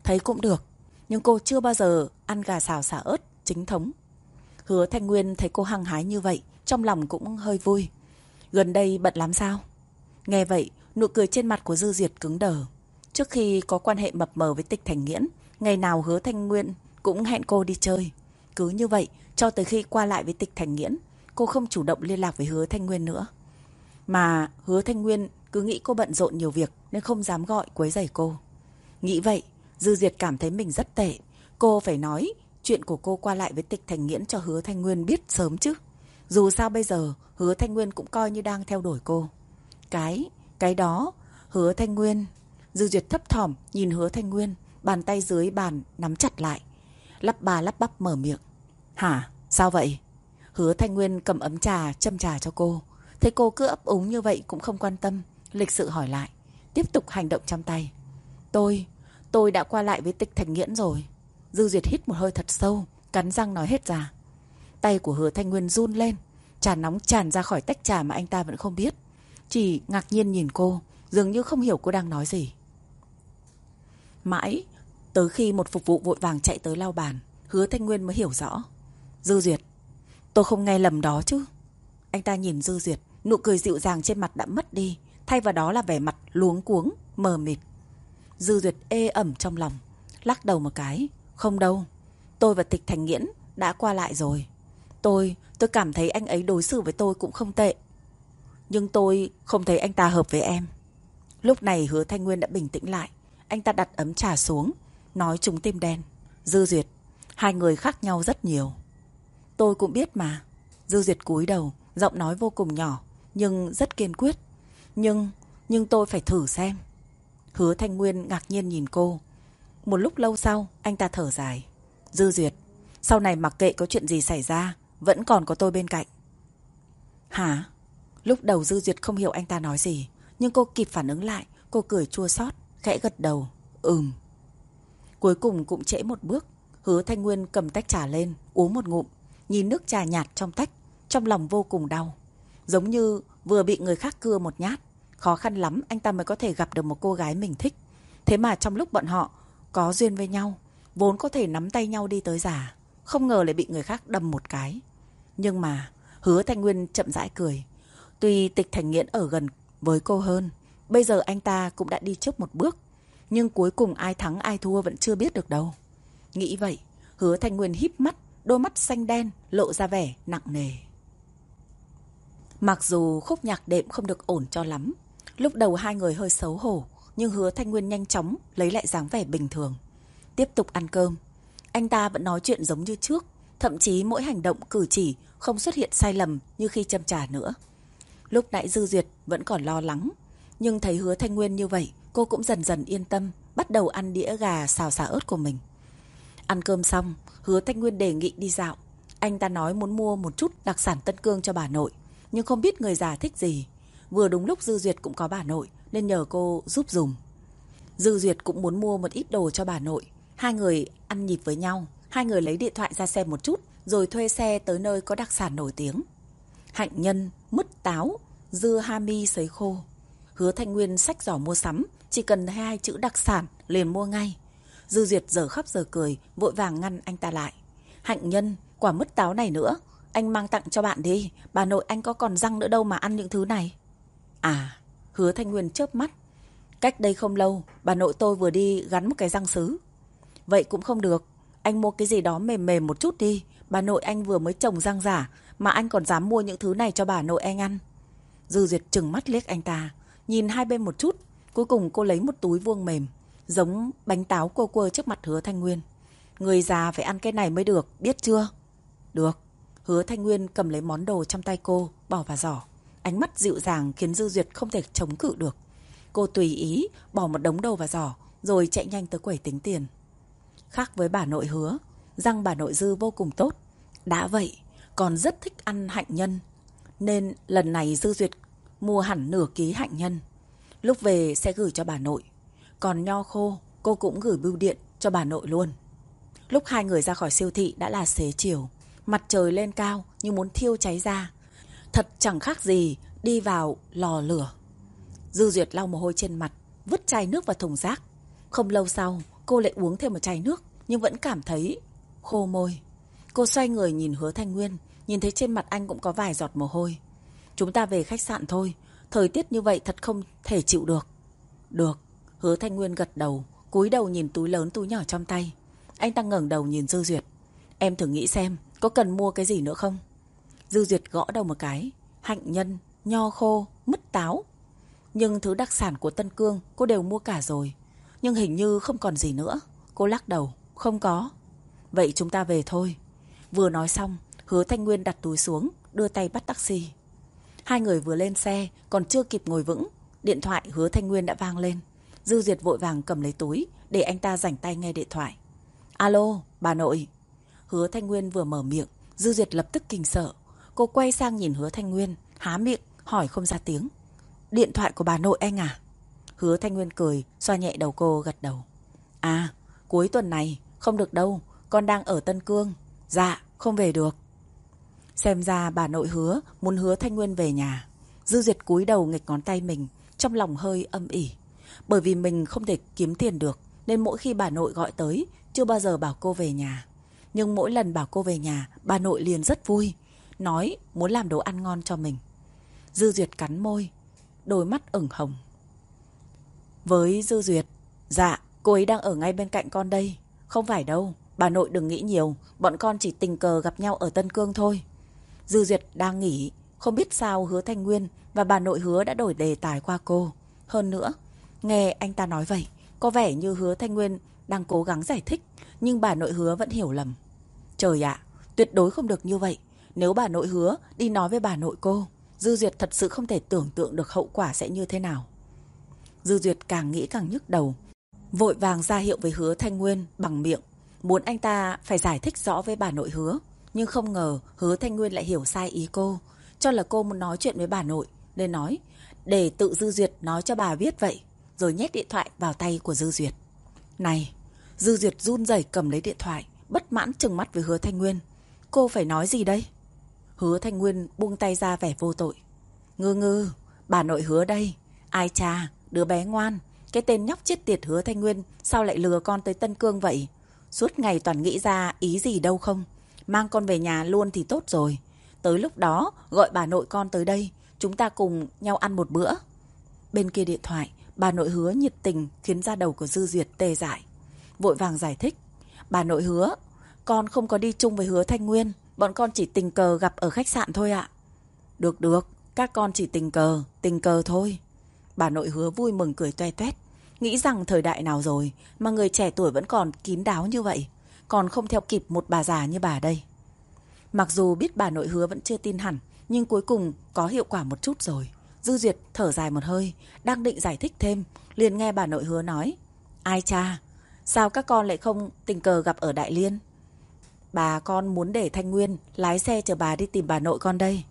Thấy cũng được. Nhưng cô chưa bao giờ ăn gà xào xả ớt chính thống. Hứa Thanh Nguyên thấy cô hăng hái như vậy, trong lòng cũng hơi vui. Gần đây bận lắm sao? Nghe vậy, nụ cười trên mặt của Dư Diệt cứng đờ. Trước khi có quan hệ mập mờ với Tịch Thành Nghiễn, ngày nào Hứa Thanh Nguyên cũng hẹn cô đi chơi. Cứ như vậy, cho tới khi qua lại với Tịch Thành Nghiễn, cô không chủ động liên lạc với Hứa Thanh Nguyên nữa. Mà Hứa Thanh Nguyên cứ nghĩ cô bận rộn nhiều việc nên không dám gọi quấy rầy cô. Nghĩ vậy, Dư Diệt cảm thấy mình rất tệ. Cô phải nói chuyện của cô qua lại với Tịch Thành Nghiễn cho Hứa Thanh Nguyên biết sớm chứ. Dù sao bây giờ, Hứa Thanh Nguyên cũng coi như đang theo đuổi cô. Cái, cái đó, Hứa Thanh Nguyên. Dư Duyệt thấp thỏm nhìn Hứa Thanh Nguyên, bàn tay dưới bàn nắm chặt lại. Lắp bà lắp bắp mở miệng. Hả? Sao vậy? Hứa Thanh Nguyên cầm ấm trà, châm trà cho cô. Thấy cô cứ ấp úng như vậy cũng không quan tâm. Lịch sự hỏi lại. Tiếp tục hành động trong tay. Tôi, tôi đã qua lại với tịch thành nghiễn rồi. Dư Duyệt hít một hơi thật sâu, cắn răng nói hết ra. Tay của hứa Thanh Nguyên run lên. Trà nóng tràn ra khỏi tách trà mà anh ta vẫn không biết. Chỉ ngạc nhiên nhìn cô, dường như không hiểu cô đang nói gì. Mãi, tới khi một phục vụ vội vàng chạy tới lau bàn, hứa Thanh Nguyên mới hiểu rõ. Dư Duyệt, tôi không nghe lầm đó chứ. Anh ta nhìn Dư Duyệt, nụ cười dịu dàng trên mặt đã mất đi, thay vào đó là vẻ mặt luống cuống, mờ mịt. Dư Duyệt ê ẩm trong lòng, lắc đầu một cái. Không đâu, tôi và Tịch Thành Nghiễn đã qua lại rồi. Tôi, tôi cảm thấy anh ấy đối xử với tôi cũng không tệ. Nhưng tôi không thấy anh ta hợp với em. Lúc này hứa Thanh Nguyên đã bình tĩnh lại. Anh ta đặt ấm trà xuống, nói chúng tim đen. Dư Duyệt, hai người khác nhau rất nhiều. Tôi cũng biết mà. Dư Duyệt cúi đầu, giọng nói vô cùng nhỏ, nhưng rất kiên quyết. Nhưng, nhưng tôi phải thử xem. Hứa Thanh Nguyên ngạc nhiên nhìn cô. Một lúc lâu sau, anh ta thở dài. Dư Duyệt, sau này mặc kệ có chuyện gì xảy ra, vẫn còn có tôi bên cạnh. Hả? Lúc đầu Dư Duyệt không hiểu anh ta nói gì, nhưng cô kịp phản ứng lại, cô cười chua xót, khẽ gật đầu. Ừm. Cuối cùng cũng trễ một bước, hứa Thanh Nguyên cầm tách trà lên, uống một ngụm, nhìn nước trà nhạt trong tách, trong lòng vô cùng đau. Giống như vừa bị người khác cưa một nhát, khó khăn lắm anh ta mới có thể gặp được một cô gái mình thích. Thế mà trong lúc bọn họ có duyên với nhau, vốn có thể nắm tay nhau đi tới già, không ngờ lại bị người khác đâm một cái. Nhưng mà hứa Thanh Nguyên chậm rãi cười. Tuy tịch thành nghiễn ở gần với cô hơn, bây giờ anh ta cũng đã đi trước một bước. Nhưng cuối cùng ai thắng ai thua vẫn chưa biết được đâu. Nghĩ vậy, hứa Thanh Nguyên híp mắt, đôi mắt xanh đen, lộ ra vẻ nặng nề. Mặc dù khúc nhạc đệm không được ổn cho lắm, lúc đầu hai người hơi xấu hổ, nhưng hứa Thanh Nguyên nhanh chóng lấy lại dáng vẻ bình thường. Tiếp tục ăn cơm. Anh ta vẫn nói chuyện giống như trước, thậm chí mỗi hành động cử chỉ không xuất hiện sai lầm như khi châm trà nữa. Lúc nãy Dư Duyệt vẫn còn lo lắng, nhưng thấy hứa Thanh Nguyên như vậy, cô cũng dần dần yên tâm, bắt đầu ăn đĩa gà xào xả ớt của mình. Ăn cơm xong, hứa Thanh Nguyên đề nghị đi dạo. Anh ta nói muốn mua một chút đặc sản Tân Cương cho bà nội, nhưng không biết người già thích gì. Vừa đúng lúc Dư Duyệt cũng có bà nội, nên nhờ cô giúp dùng. Dư Duyệt cũng muốn mua một ít đồ cho bà nội. Hai người ăn nhịp với nhau, hai người lấy điện thoại ra xem một chút, rồi thuê xe tới nơi có đặc sản nổi tiếng. Hạnh nhân, mứt táo, dưa hami sấy khô. Hứa Thanh Nguyên sách giỏ mua sắm, chỉ cần hai chữ đặc sản liền mua ngay. Dư Duyệt giờ khóc giờ cười, vội vàng ngăn anh ta lại. Hạnh nhân, quả mứt táo này nữa, anh mang tặng cho bạn đi, bà nội anh có còn răng nữa đâu mà ăn những thứ này. À, hứa Thanh Nguyên chớp mắt. Cách đây không lâu, bà nội tôi vừa đi gắn một cái răng sứ. Vậy cũng không được, anh mua cái gì đó mềm mềm một chút đi. Bà nội anh vừa mới trồng răng giả, mà anh còn dám mua những thứ này cho bà nội anh ăn. Dư Duyệt chừng mắt liếc anh ta, nhìn hai bên một chút. Cuối cùng cô lấy một túi vuông mềm, giống bánh táo cô quơ trước mặt hứa Thanh Nguyên. Người già phải ăn cái này mới được, biết chưa? Được. Hứa Thanh Nguyên cầm lấy món đồ trong tay cô, bỏ vào giỏ. Ánh mắt dịu dàng khiến Dư Duyệt không thể chống cự được. Cô tùy ý, bỏ một đống đồ vào giỏ, rồi chạy nhanh tới quầy tính tiền. Khác với bà nội hứa, răng bà nội Dư vô cùng tốt. Đã vậy, còn rất thích ăn hạnh nhân. Nên lần này Dư Duyệt mua hẳn nửa ký hạnh nhân. Lúc về sẽ gửi cho bà nội. Còn nho khô, cô cũng gửi bưu điện cho bà nội luôn. Lúc hai người ra khỏi siêu thị đã là xế chiều. Mặt trời lên cao như muốn thiêu cháy ra. Thật chẳng khác gì đi vào lò lửa. Dư Duyệt lau mồ hôi trên mặt, vứt chai nước vào thùng rác. Không lâu sau, cô lại uống thêm một chai nước, nhưng vẫn cảm thấy khô môi. Cô xoay người nhìn hứa Thanh Nguyên, nhìn thấy trên mặt anh cũng có vài giọt mồ hôi. Chúng ta về khách sạn thôi, thời tiết như vậy thật không thể chịu được. Được, hứa Thanh Nguyên gật đầu, cúi đầu nhìn túi lớn túi nhỏ trong tay. Anh ta ngẩng đầu nhìn Dư Duyệt. Em thử nghĩ xem, có cần mua cái gì nữa không? Dư Duyệt gõ đầu một cái. Hạnh nhân, nho khô, mứt táo. Nhưng thứ đặc sản của Tân Cương cô đều mua cả rồi. Nhưng hình như không còn gì nữa. Cô lắc đầu. Không có. Vậy chúng ta về thôi. Vừa nói xong, hứa Thanh Nguyên đặt túi xuống, đưa tay bắt taxi. Hai người vừa lên xe, còn chưa kịp ngồi vững. Điện thoại hứa Thanh Nguyên đã vang lên. Dư Duyệt vội vàng cầm lấy túi, để anh ta rảnh tay nghe điện thoại. Alo, bà nội. Hứa Thanh Nguyên vừa mở miệng, Dư Duyệt lập tức kinh sợ. Cô quay sang nhìn hứa Thanh Nguyên, há miệng, hỏi không ra tiếng. Điện thoại của bà nội anh à? Hứa Thanh Nguyên cười, xoa nhẹ đầu cô gật đầu. À, cuối tuần này, không được đâu, con đang ở Tân Cương. Dạ, không về được. Xem ra bà nội hứa, muốn hứa Thanh Nguyên về nhà. Dư Duyệt cúi đầu nghịch ngón tay mình, trong lòng hơi âm ỉ. Bởi vì mình không thể kiếm tiền được, nên mỗi khi bà nội gọi tới, chưa bao giờ bảo cô về nhà. Nhưng mỗi lần bảo cô về nhà, bà nội liền rất vui, nói muốn làm đồ ăn ngon cho mình. Dư Duyệt cắn môi, đôi mắt ửng hồng. Với Dư Duyệt, dạ, cô ấy đang ở ngay bên cạnh con đây. Không phải đâu, bà nội đừng nghĩ nhiều, bọn con chỉ tình cờ gặp nhau ở Tân Cương thôi. Dư Duyệt đang nghỉ, không biết sao hứa Thanh Nguyên và bà nội hứa đã đổi đề tài qua cô. Hơn nữa, nghe anh ta nói vậy, có vẻ như hứa Thanh Nguyên đang cố gắng giải thích, nhưng bà nội hứa vẫn hiểu lầm. Trời ạ, tuyệt đối không được như vậy. Nếu bà nội hứa đi nói với bà nội cô, Dư Duyệt thật sự không thể tưởng tượng được hậu quả sẽ như thế nào. Dư Duyệt càng nghĩ càng nhức đầu. Vội vàng ra hiệu với hứa Thanh Nguyên bằng miệng. Muốn anh ta phải giải thích rõ với bà nội hứa. Nhưng không ngờ hứa Thanh Nguyên lại hiểu sai ý cô. Cho là cô muốn nói chuyện với bà nội. Nên nói, để tự Dư Duyệt nói cho bà biết vậy. Rồi nhét điện thoại vào tay của Dư Duyệt. Này, Dư Duyệt run rẩy cầm lấy điện thoại. Bất mãn trừng mắt với hứa Thanh Nguyên. Cô phải nói gì đây? Hứa Thanh Nguyên buông tay ra vẻ vô tội. Ngư ngư, bà nội hứa đây. Ai cha, đứa bé ngoan. Cái tên nhóc chết tiệt hứa Thanh Nguyên sao lại lừa con tới Tân Cương vậy? Suốt ngày toàn nghĩ ra ý gì đâu không? Mang con về nhà luôn thì tốt rồi. Tới lúc đó gọi bà nội con tới đây. Chúng ta cùng nhau ăn một bữa. Bên kia điện thoại, bà nội hứa nhiệt tình khiến da đầu của Dư Duyệt tê dại. Vội vàng giải thích. Bà nội hứa, con không có đi chung với hứa Thanh Nguyên. Bọn con chỉ tình cờ gặp ở khách sạn thôi ạ. Được được, các con chỉ tình cờ, tình cờ thôi. Bà nội hứa vui mừng cười toe toét. Nghĩ rằng thời đại nào rồi mà người trẻ tuổi vẫn còn kín đáo như vậy. Còn không theo kịp một bà già như bà đây. Mặc dù biết bà nội hứa vẫn chưa tin hẳn, nhưng cuối cùng có hiệu quả một chút rồi. Dư Duyệt thở dài một hơi, đang định giải thích thêm, liền nghe bà nội hứa nói. Ai cha, sao các con lại không tình cờ gặp ở Đại Liên? Bà con muốn để Thanh Nguyên lái xe chở bà đi tìm bà nội con đây.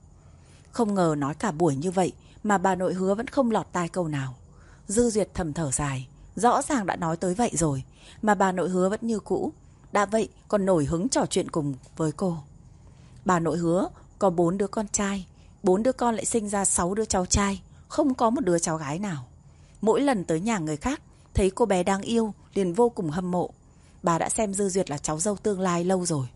Không ngờ nói cả buổi như vậy mà bà nội hứa vẫn không lọt tai câu nào. Dư Duyệt thầm thở dài, rõ ràng đã nói tới vậy rồi, mà bà nội hứa vẫn như cũ. Đã vậy còn nổi hứng trò chuyện cùng với cô. Bà nội hứa có bốn đứa con trai, bốn đứa con lại sinh ra sáu đứa cháu trai, không có một đứa cháu gái nào. Mỗi lần tới nhà người khác, thấy cô bé đang yêu, liền vô cùng hâm mộ. Bà đã xem Dư Duyệt là cháu dâu tương lai lâu rồi.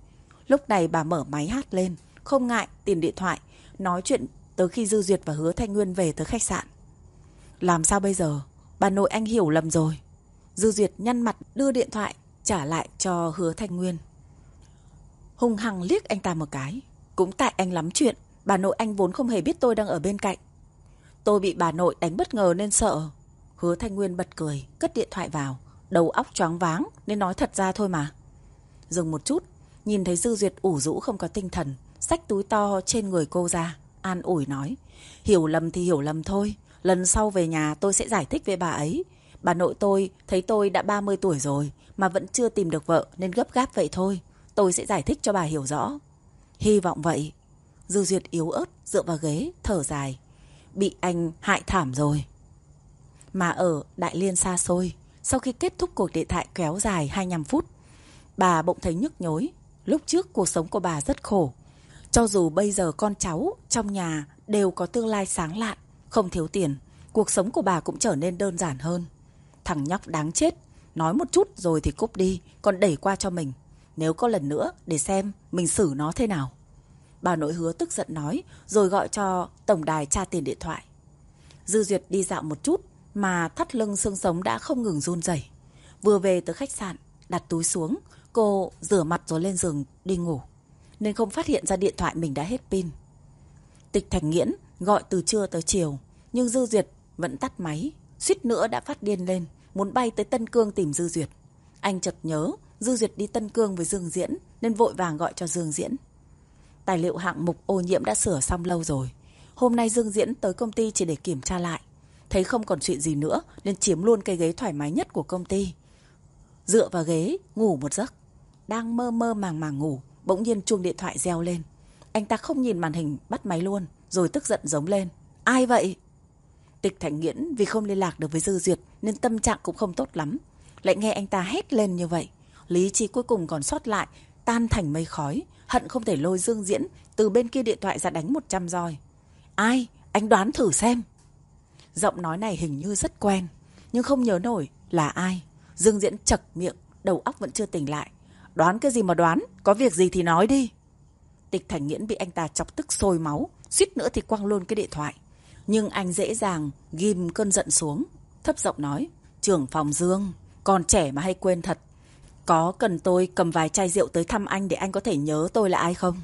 Lúc này bà mở máy hát lên, không ngại tìm điện thoại, nói chuyện tới khi Dư Duyệt và Hứa Thanh Nguyên về tới khách sạn. Làm sao bây giờ? Bà nội anh hiểu lầm rồi. Dư Duyệt nhăn mặt đưa điện thoại trả lại cho Hứa Thanh Nguyên. Hùng hằng liếc anh ta một cái. Cũng tại anh lắm chuyện, bà nội anh vốn không hề biết tôi đang ở bên cạnh. Tôi bị bà nội đánh bất ngờ nên sợ. Hứa Thanh Nguyên bật cười, cất điện thoại vào. Đầu óc choáng váng nên nói thật ra thôi mà. Dừng một chút, nhìn thấy Dư Duyệt ủ rũ không có tinh thần, xách túi to trên người cô ra, an ủi nói. Hiểu lầm thì hiểu lầm thôi, lần sau về nhà tôi sẽ giải thích với bà ấy. Bà nội tôi thấy tôi đã 30 tuổi rồi mà vẫn chưa tìm được vợ nên gấp gáp vậy thôi. Tôi sẽ giải thích cho bà hiểu rõ. Hy vọng vậy. Dư Duyệt yếu ớt dựa vào ghế, thở dài. Bị anh hại thảm rồi. Mà ở Đại Liên xa xôi, sau khi kết thúc cuộc điện thoại kéo dài 25 phút, bà bỗng thấy nhức nhối. Lúc trước cuộc sống của bà rất khổ. Cho dù bây giờ con cháu trong nhà đều có tương lai sáng lạn, không thiếu tiền, cuộc sống của bà cũng trở nên đơn giản hơn. Thằng nhóc đáng chết, nói một chút rồi thì cúp đi, còn đẩy qua cho mình. Nếu có lần nữa, để xem mình xử nó thế nào. Bà nội hứa tức giận nói, rồi gọi cho tổng đài tra tiền điện thoại. Dư Duyệt đi dạo một chút, mà thắt lưng xương sống đã không ngừng run rẩy. Vừa về tới khách sạn, đặt túi xuống, cô rửa mặt rồi lên giường đi ngủ. Nên không phát hiện ra điện thoại mình đã hết pin. Tịch Thành Nghiễn gọi từ trưa tới chiều, nhưng Dư Duyệt vẫn tắt máy, suýt nữa đã phát điên lên, muốn bay tới Tân Cương tìm Dư Duyệt. Anh chợt nhớ, Dư Duyệt đi Tân Cương với Dương Diễn, nên vội vàng gọi cho Dương Diễn. Tài liệu hạng mục ô nhiễm đã sửa xong lâu rồi. Hôm nay Dương Diễn tới công ty chỉ để kiểm tra lại. Thấy không còn chuyện gì nữa nên chiếm luôn cây ghế thoải mái nhất của công ty. Dựa vào ghế, ngủ một giấc. Đang mơ mơ màng màng ngủ, bỗng nhiên chuông điện thoại reo lên. Anh ta không nhìn màn hình, bắt máy luôn, rồi tức giận giống lên. Ai vậy? Tịch Thành Nghiễn vì không liên lạc được với Dư Duyệt nên tâm trạng cũng không tốt lắm. Lại nghe anh ta hét lên như vậy. Lý trí cuối cùng còn sót lại, tan thành mây khói. Hận không thể lôi Dương Diễn từ bên kia điện thoại ra đánh 100 roi. Ai? Anh đoán thử xem. Giọng nói này hình như rất quen, nhưng không nhớ nổi là ai. Dương Diễn chật miệng, đầu óc vẫn chưa tỉnh lại. Đoán cái gì mà đoán, có việc gì thì nói đi. Tịch Thành Nghiễn bị anh ta chọc tức sôi máu, suýt nữa thì quăng luôn cái điện thoại. Nhưng anh dễ dàng ghim cơn giận xuống, thấp giọng nói, trưởng phòng Dương, còn trẻ mà hay quên thật. Có cần tôi cầm vài chai rượu tới thăm anh để anh có thể nhớ tôi là ai không?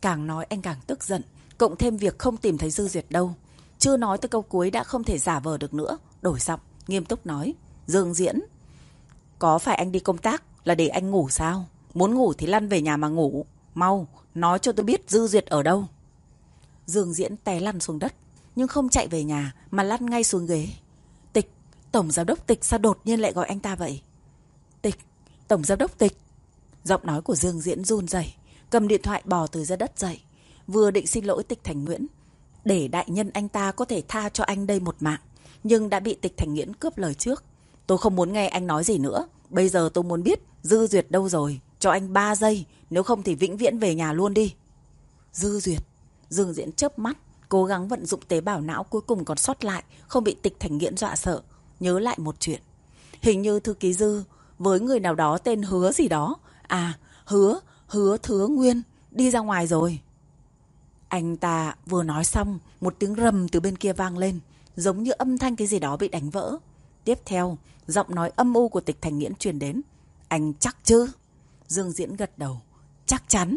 Càng nói anh càng tức giận, cộng thêm việc không tìm thấy Dư Duyệt đâu. Chưa nói tới câu cuối đã không thể giả vờ được nữa, đổi giọng, nghiêm túc nói, Dương Diễn, có phải anh đi công tác là để anh ngủ sao? Muốn ngủ thì lăn về nhà mà ngủ. Mau, nói cho tôi biết Dư Duyệt ở đâu. Dương Diễn té lăn xuống đất, nhưng không chạy về nhà mà lăn ngay xuống ghế. Tịch, Tổng Giám đốc Tịch sao đột nhiên lại gọi anh ta vậy? Tịch, Tổng Giám đốc Tịch. Giọng nói của Dương Diễn run rẩy, cầm điện thoại bò từ ra đất dậy. Vừa định xin lỗi Tịch Thành Nguyễn, để đại nhân anh ta có thể tha cho anh đây một mạng, nhưng đã bị Tịch Thành Nguyễn cướp lời trước. Tôi không muốn nghe anh nói gì nữa. Bây giờ tôi muốn biết Dư Duyệt đâu rồi. Cho anh 3 giây. Nếu không thì vĩnh viễn về nhà luôn đi. Dư Duyệt. Dương Diễn chớp mắt. Cố gắng vận dụng tế bào não cuối cùng còn sót lại. Không bị tịch thành nghiễn dọa sợ. Nhớ lại một chuyện. Hình như thư ký Dư với người nào đó tên Hứa gì đó. À, Hứa, Hứa Thứa Nguyên. Đi ra ngoài rồi. Anh ta vừa nói xong, một tiếng rầm từ bên kia vang lên, giống như âm thanh cái gì đó bị đánh vỡ. Tiếp theo, giọng nói âm u của tịch thành nghiễn truyền đến. Anh chắc chứ? Dương Diễn gật đầu. Chắc chắn.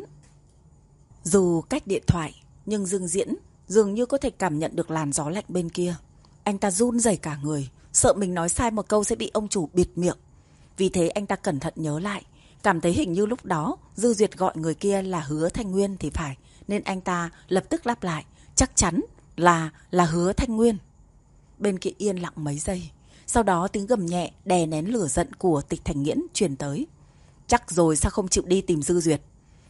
Dù cách điện thoại, nhưng Dương Diễn dường như có thể cảm nhận được làn gió lạnh bên kia. Anh ta run rẩy cả người, sợ mình nói sai một câu sẽ bị ông chủ bịt miệng. Vì thế anh ta cẩn thận nhớ lại, cảm thấy hình như lúc đó Dư Duyệt gọi người kia là Hứa Thanh Nguyên thì phải, nên anh ta lập tức lắp lại, chắc chắn là là Hứa Thanh Nguyên. Bên kia yên lặng mấy giây, sau đó tiếng gầm nhẹ đè nén lửa giận của tịch thành nghiễn truyền tới. Chắc rồi sao không chịu đi tìm Dư Duyệt.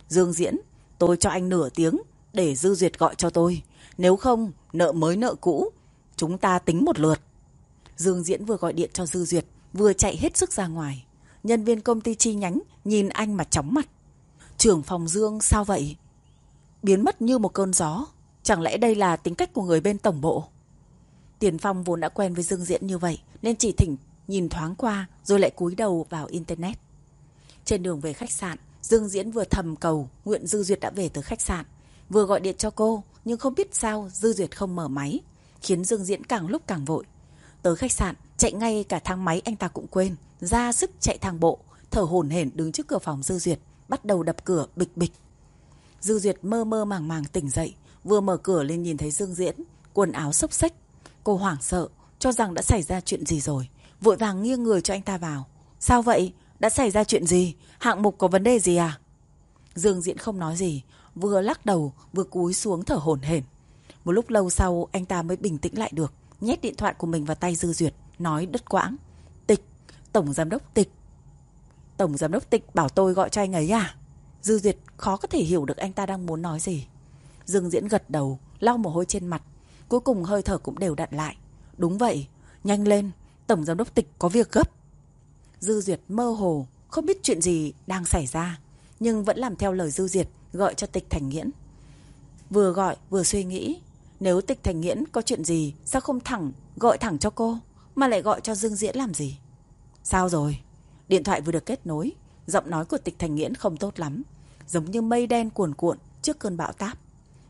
Dương Diễn, tôi cho anh nửa tiếng để Dư Duyệt gọi cho tôi. Nếu không, nợ mới nợ cũ, chúng ta tính một lượt. Dương Diễn vừa gọi điện cho Dư Duyệt, vừa chạy hết sức ra ngoài. Nhân viên công ty chi nhánh nhìn anh mà chóng mặt. Trưởng phòng Dương sao vậy? Biến mất như một cơn gió. Chẳng lẽ đây là tính cách của người bên tổng bộ? Tiền Phong vốn đã quen với Dương Diễn như vậy, nên chỉ thỉnh nhìn thoáng qua rồi lại cúi đầu vào Internet. Trên đường về khách sạn, Dương Diễn vừa thầm cầu nguyện Dư Duyệt đã về tới khách sạn. Vừa gọi điện cho cô, nhưng không biết sao Dư Duyệt không mở máy, khiến Dương Diễn càng lúc càng vội. Tới khách sạn, chạy ngay cả thang máy anh ta cũng quên, ra sức chạy thang bộ, thở hổn hển đứng trước cửa phòng Dư Duyệt, bắt đầu đập cửa bịch bịch. Dư Duyệt mơ mơ màng màng tỉnh dậy, vừa mở cửa lên nhìn thấy Dương Diễn, quần áo xốc xách. Cô hoảng sợ, cho rằng đã xảy ra chuyện gì rồi, vội vàng nghiêng người cho anh ta vào. Sao vậy? Đã xảy ra chuyện gì? Hạng mục có vấn đề gì à? Dương Diễn không nói gì, vừa lắc đầu vừa cúi xuống thở hổn hển. Một lúc lâu sau anh ta mới bình tĩnh lại được, nhét điện thoại của mình vào tay Dư Duyệt, nói đứt quãng. Tịch, Tổng Giám đốc Tịch. Tổng Giám đốc Tịch bảo tôi gọi cho anh ấy à? Dư Duyệt khó có thể hiểu được anh ta đang muốn nói gì. Dương Diễn gật đầu, lau mồ hôi trên mặt. Cuối cùng hơi thở cũng đều đặn lại. Đúng vậy, nhanh lên, Tổng Giám đốc Tịch có việc gấp. Dư Duyệt mơ hồ, không biết chuyện gì đang xảy ra, nhưng vẫn làm theo lời Dư Duyệt gọi cho Tịch Thành Nghiễn. Vừa gọi vừa suy nghĩ, nếu Tịch Thành Nghiễn có chuyện gì sao không thẳng gọi thẳng cho cô, mà lại gọi cho Dương Diễn làm gì? Sao rồi? Điện thoại vừa được kết nối, giọng nói của tịch thành nghiễn không tốt lắm. Giống như mây đen cuồn cuộn trước cơn bão táp.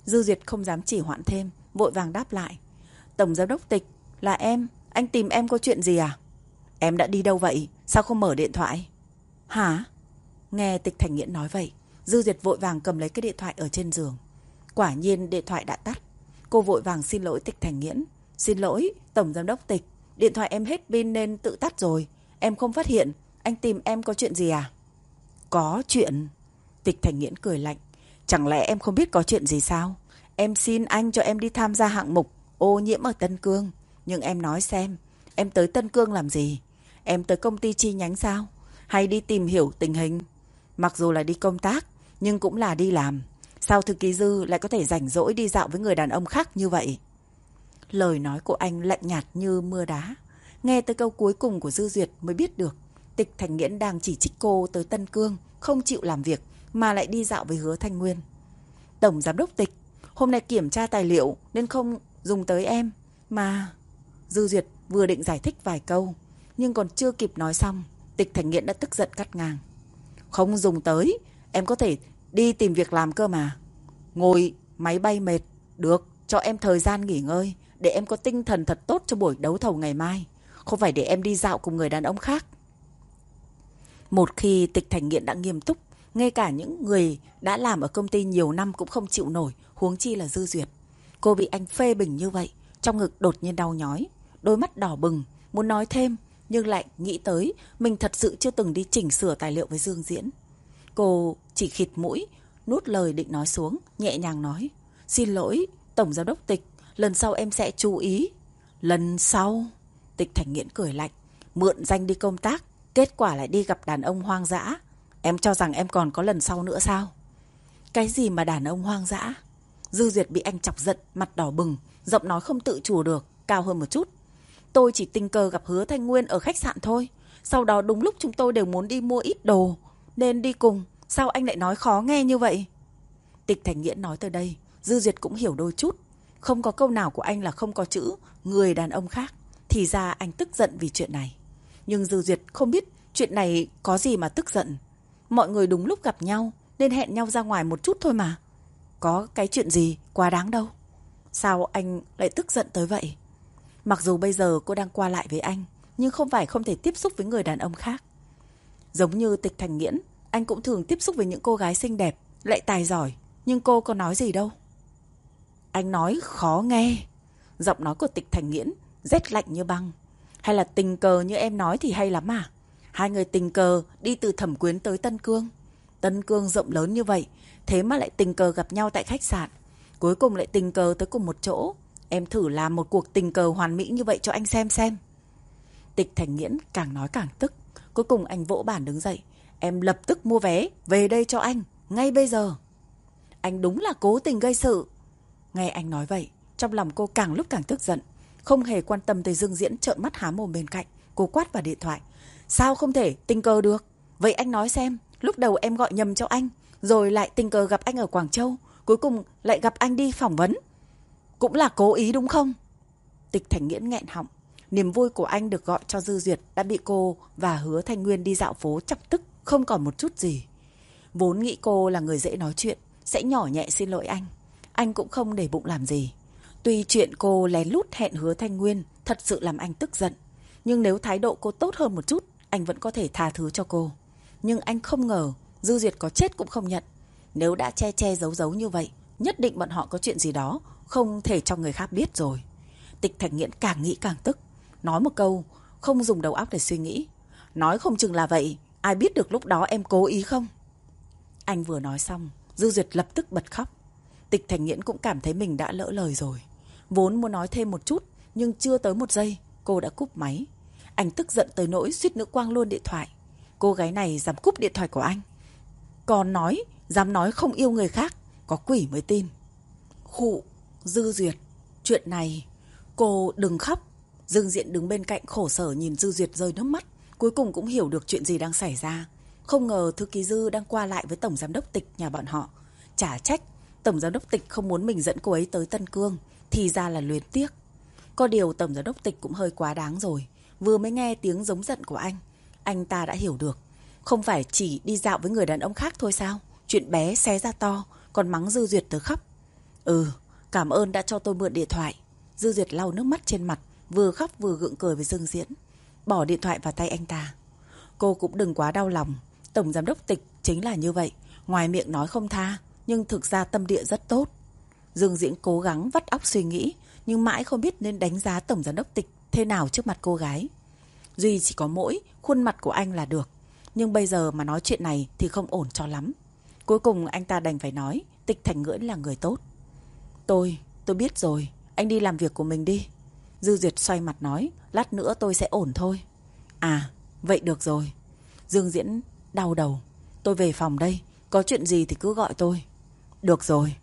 Dư Duyệt không dám chỉ hoãn thêm, vội vàng đáp lại. Tổng giám đốc tịch, là em, anh tìm em có chuyện gì à? Em đã đi đâu vậy? Sao không mở điện thoại? Hả? Nghe tịch thành nghiễn nói vậy, Dư Duyệt vội vàng cầm lấy cái điện thoại ở trên giường. Quả nhiên điện thoại đã tắt. Cô vội vàng xin lỗi tịch thành nghiễn. Xin lỗi, Tổng Giám đốc tịch. Điện thoại em hết pin nên tự tắt rồi. Em không phát hiện. Anh tìm em có chuyện gì à? Có chuyện. Tịch thành nghiễn cười lạnh. Chẳng lẽ em không biết có chuyện gì sao? Em xin anh cho em đi tham gia hạng mục ô nhiễm ở Tân Cương. Nhưng em nói xem, em tới Tân Cương làm gì? Em tới công ty chi nhánh sao? Hay đi tìm hiểu tình hình? Mặc dù là đi công tác, nhưng cũng là đi làm. Sao thư ký Dư lại có thể rảnh rỗi đi dạo với người đàn ông khác như vậy? Lời nói của anh lạnh nhạt như mưa đá. Nghe tới câu cuối cùng của Dư Duyệt mới biết được. Tịch Thành Nghiễn đang chỉ trích cô tới Tân Cương, không chịu làm việc, mà lại đi dạo với hứa Thanh Nguyên. Tổng Giám đốc Tịch, hôm nay kiểm tra tài liệu nên không dùng tới em, mà... Dư Duyệt vừa định giải thích vài câu, nhưng còn chưa kịp nói xong, Tịch Thành nghiện đã tức giận cắt ngang. Không dùng tới, em có thể đi tìm việc làm cơ mà. Ngồi máy bay mệt, được, cho em thời gian nghỉ ngơi, để em có tinh thần thật tốt cho buổi đấu thầu ngày mai. Không phải để em đi dạo cùng người đàn ông khác. Một khi tịch thành nghiện đã nghiêm túc, ngay cả những người đã làm ở công ty nhiều năm cũng không chịu nổi, huống chi là dư duyệt. Cô bị anh phê bình như vậy, trong ngực đột nhiên đau nhói, đôi mắt đỏ bừng, muốn nói thêm, nhưng lại nghĩ tới mình thật sự chưa từng đi chỉnh sửa tài liệu với Dương Diễn. Cô chỉ khịt mũi, nuốt lời định nói xuống, nhẹ nhàng nói. Xin lỗi, Tổng Giám đốc Tịch, lần sau em sẽ chú ý. Lần sau? Tịch Thành Nghiễn cười lạnh, mượn danh đi công tác, kết quả lại đi gặp đàn ông hoang dã. Em cho rằng em còn có lần sau nữa sao? Cái gì mà đàn ông hoang dã? Dư Duyệt bị anh chọc giận, mặt đỏ bừng, giọng nói không tự chủ được, cao hơn một chút. Tôi chỉ tình cờ gặp hứa Thanh Nguyên ở khách sạn thôi. Sau đó đúng lúc chúng tôi đều muốn đi mua ít đồ. Nên đi cùng. Sao anh lại nói khó nghe như vậy? Tịch Thành Nghĩa nói tới đây. Dư Duyệt cũng hiểu đôi chút. Không có câu nào của anh là không có chữ người đàn ông khác. Thì ra anh tức giận vì chuyện này. Nhưng Dư Duyệt không biết chuyện này có gì mà tức giận. Mọi người đúng lúc gặp nhau nên hẹn nhau ra ngoài một chút thôi mà. Có cái chuyện gì quá đáng đâu. Sao anh lại tức giận tới vậy? Mặc dù bây giờ cô đang qua lại với anh, nhưng không phải không thể tiếp xúc với người đàn ông khác. Giống như tịch thành nghiễn, anh cũng thường tiếp xúc với những cô gái xinh đẹp, lại tài giỏi, nhưng cô có nói gì đâu. Anh nói khó nghe. Giọng nói của tịch thành nghiễn, rét lạnh như băng. Hay là tình cờ như em nói thì hay lắm à? Hai người tình cờ đi từ thẩm quyến tới Tân Cương. Tân Cương rộng lớn như vậy, thế mà lại tình cờ gặp nhau tại khách sạn. Cuối cùng lại tình cờ tới cùng một chỗ. Em thử làm một cuộc tình cờ hoàn mỹ như vậy cho anh xem xem. Tịch Thành Nghiễn càng nói càng tức. Cuối cùng anh vỗ bản đứng dậy. Em lập tức mua vé, về đây cho anh, ngay bây giờ. Anh đúng là cố tình gây sự. Nghe anh nói vậy, trong lòng cô càng lúc càng tức giận. Không hề quan tâm tới Dương Diễn trợn mắt há mồm bên cạnh. Cô quát vào điện thoại. Sao không thể tình cờ được? Vậy anh nói xem, lúc đầu em gọi nhầm cho anh, rồi lại tình cờ gặp anh ở Quảng Châu, cuối cùng lại gặp anh đi phỏng vấn. Cũng là cố ý đúng không? Tịch Thành Nghiễn nghẹn họng. Niềm vui của anh được gọi cho Dư Duyệt đã bị cô và hứa Thanh Nguyên đi dạo phố chọc tức, không còn một chút gì. Vốn nghĩ cô là người dễ nói chuyện, sẽ nhỏ nhẹ xin lỗi anh. Anh cũng không để bụng làm gì. Tuy chuyện cô lén lút hẹn hứa Thanh Nguyên thật sự làm anh tức giận. Nhưng nếu thái độ cô tốt hơn một chút, anh vẫn có thể tha thứ cho cô. Nhưng anh không ngờ Dư Duyệt có chết cũng không nhận. Nếu đã che che giấu giấu như vậy, nhất định bọn họ có chuyện gì đó không thể cho người khác biết rồi. Tịch Thành Nghiễn càng nghĩ càng tức. Nói một câu, không dùng đầu óc để suy nghĩ. Nói không chừng là vậy, ai biết được lúc đó em cố ý không? Anh vừa nói xong, Dư Duyệt lập tức bật khóc. Tịch Thành Nghiễn cũng cảm thấy mình đã lỡ lời rồi. Vốn muốn nói thêm một chút, nhưng chưa tới một giây, cô đã cúp máy. Anh tức giận tới nỗi suýt nữa quang luôn điện thoại. Cô gái này dám cúp điện thoại của anh. Còn nói, dám nói không yêu người khác, có quỷ mới tin. Khụ, Dư Duyệt, chuyện này, cô đừng khóc. Dương Diện đứng bên cạnh khổ sở nhìn Dư Duyệt rơi nước mắt, cuối cùng cũng hiểu được chuyện gì đang xảy ra. Không ngờ thư ký Dư đang qua lại với Tổng Giám đốc Tịch nhà bọn họ. Chả trách, Tổng Giám đốc Tịch không muốn mình dẫn cô ấy tới Tân Cương, thì ra là luyến tiếc. Có điều Tổng Giám đốc Tịch cũng hơi quá đáng rồi. Vừa mới nghe tiếng giống giận của anh, anh ta đã hiểu được. Không phải chỉ đi dạo với người đàn ông khác thôi sao? Chuyện bé xé ra to, còn mắng Dư Duyệt tới khóc. Ừ, cảm ơn đã cho tôi mượn điện thoại. Dư Duyệt lau nước mắt trên mặt, vừa khóc vừa gượng cười với Dương Diễn. Bỏ điện thoại vào tay anh ta. Cô cũng đừng quá đau lòng. Tổng giám đốc tịch chính là như vậy. Ngoài miệng nói không tha, nhưng thực ra tâm địa rất tốt. Dương Diễn cố gắng vắt óc suy nghĩ, nhưng mãi không biết nên đánh giá tổng giám đốc tịch thế nào trước mặt cô gái. Duy chỉ có mỗi khuôn mặt của anh là được. Nhưng bây giờ mà nói chuyện này thì không ổn cho lắm. Cuối cùng anh ta đành phải nói Tịch Thành Ngưỡng là người tốt. Tôi, tôi biết rồi. Anh đi làm việc của mình đi. Dư Duyệt xoay mặt nói Lát nữa tôi sẽ ổn thôi. À, vậy được rồi. Dương Diễn đau đầu. Tôi về phòng đây. Có chuyện gì thì cứ gọi tôi. Được rồi.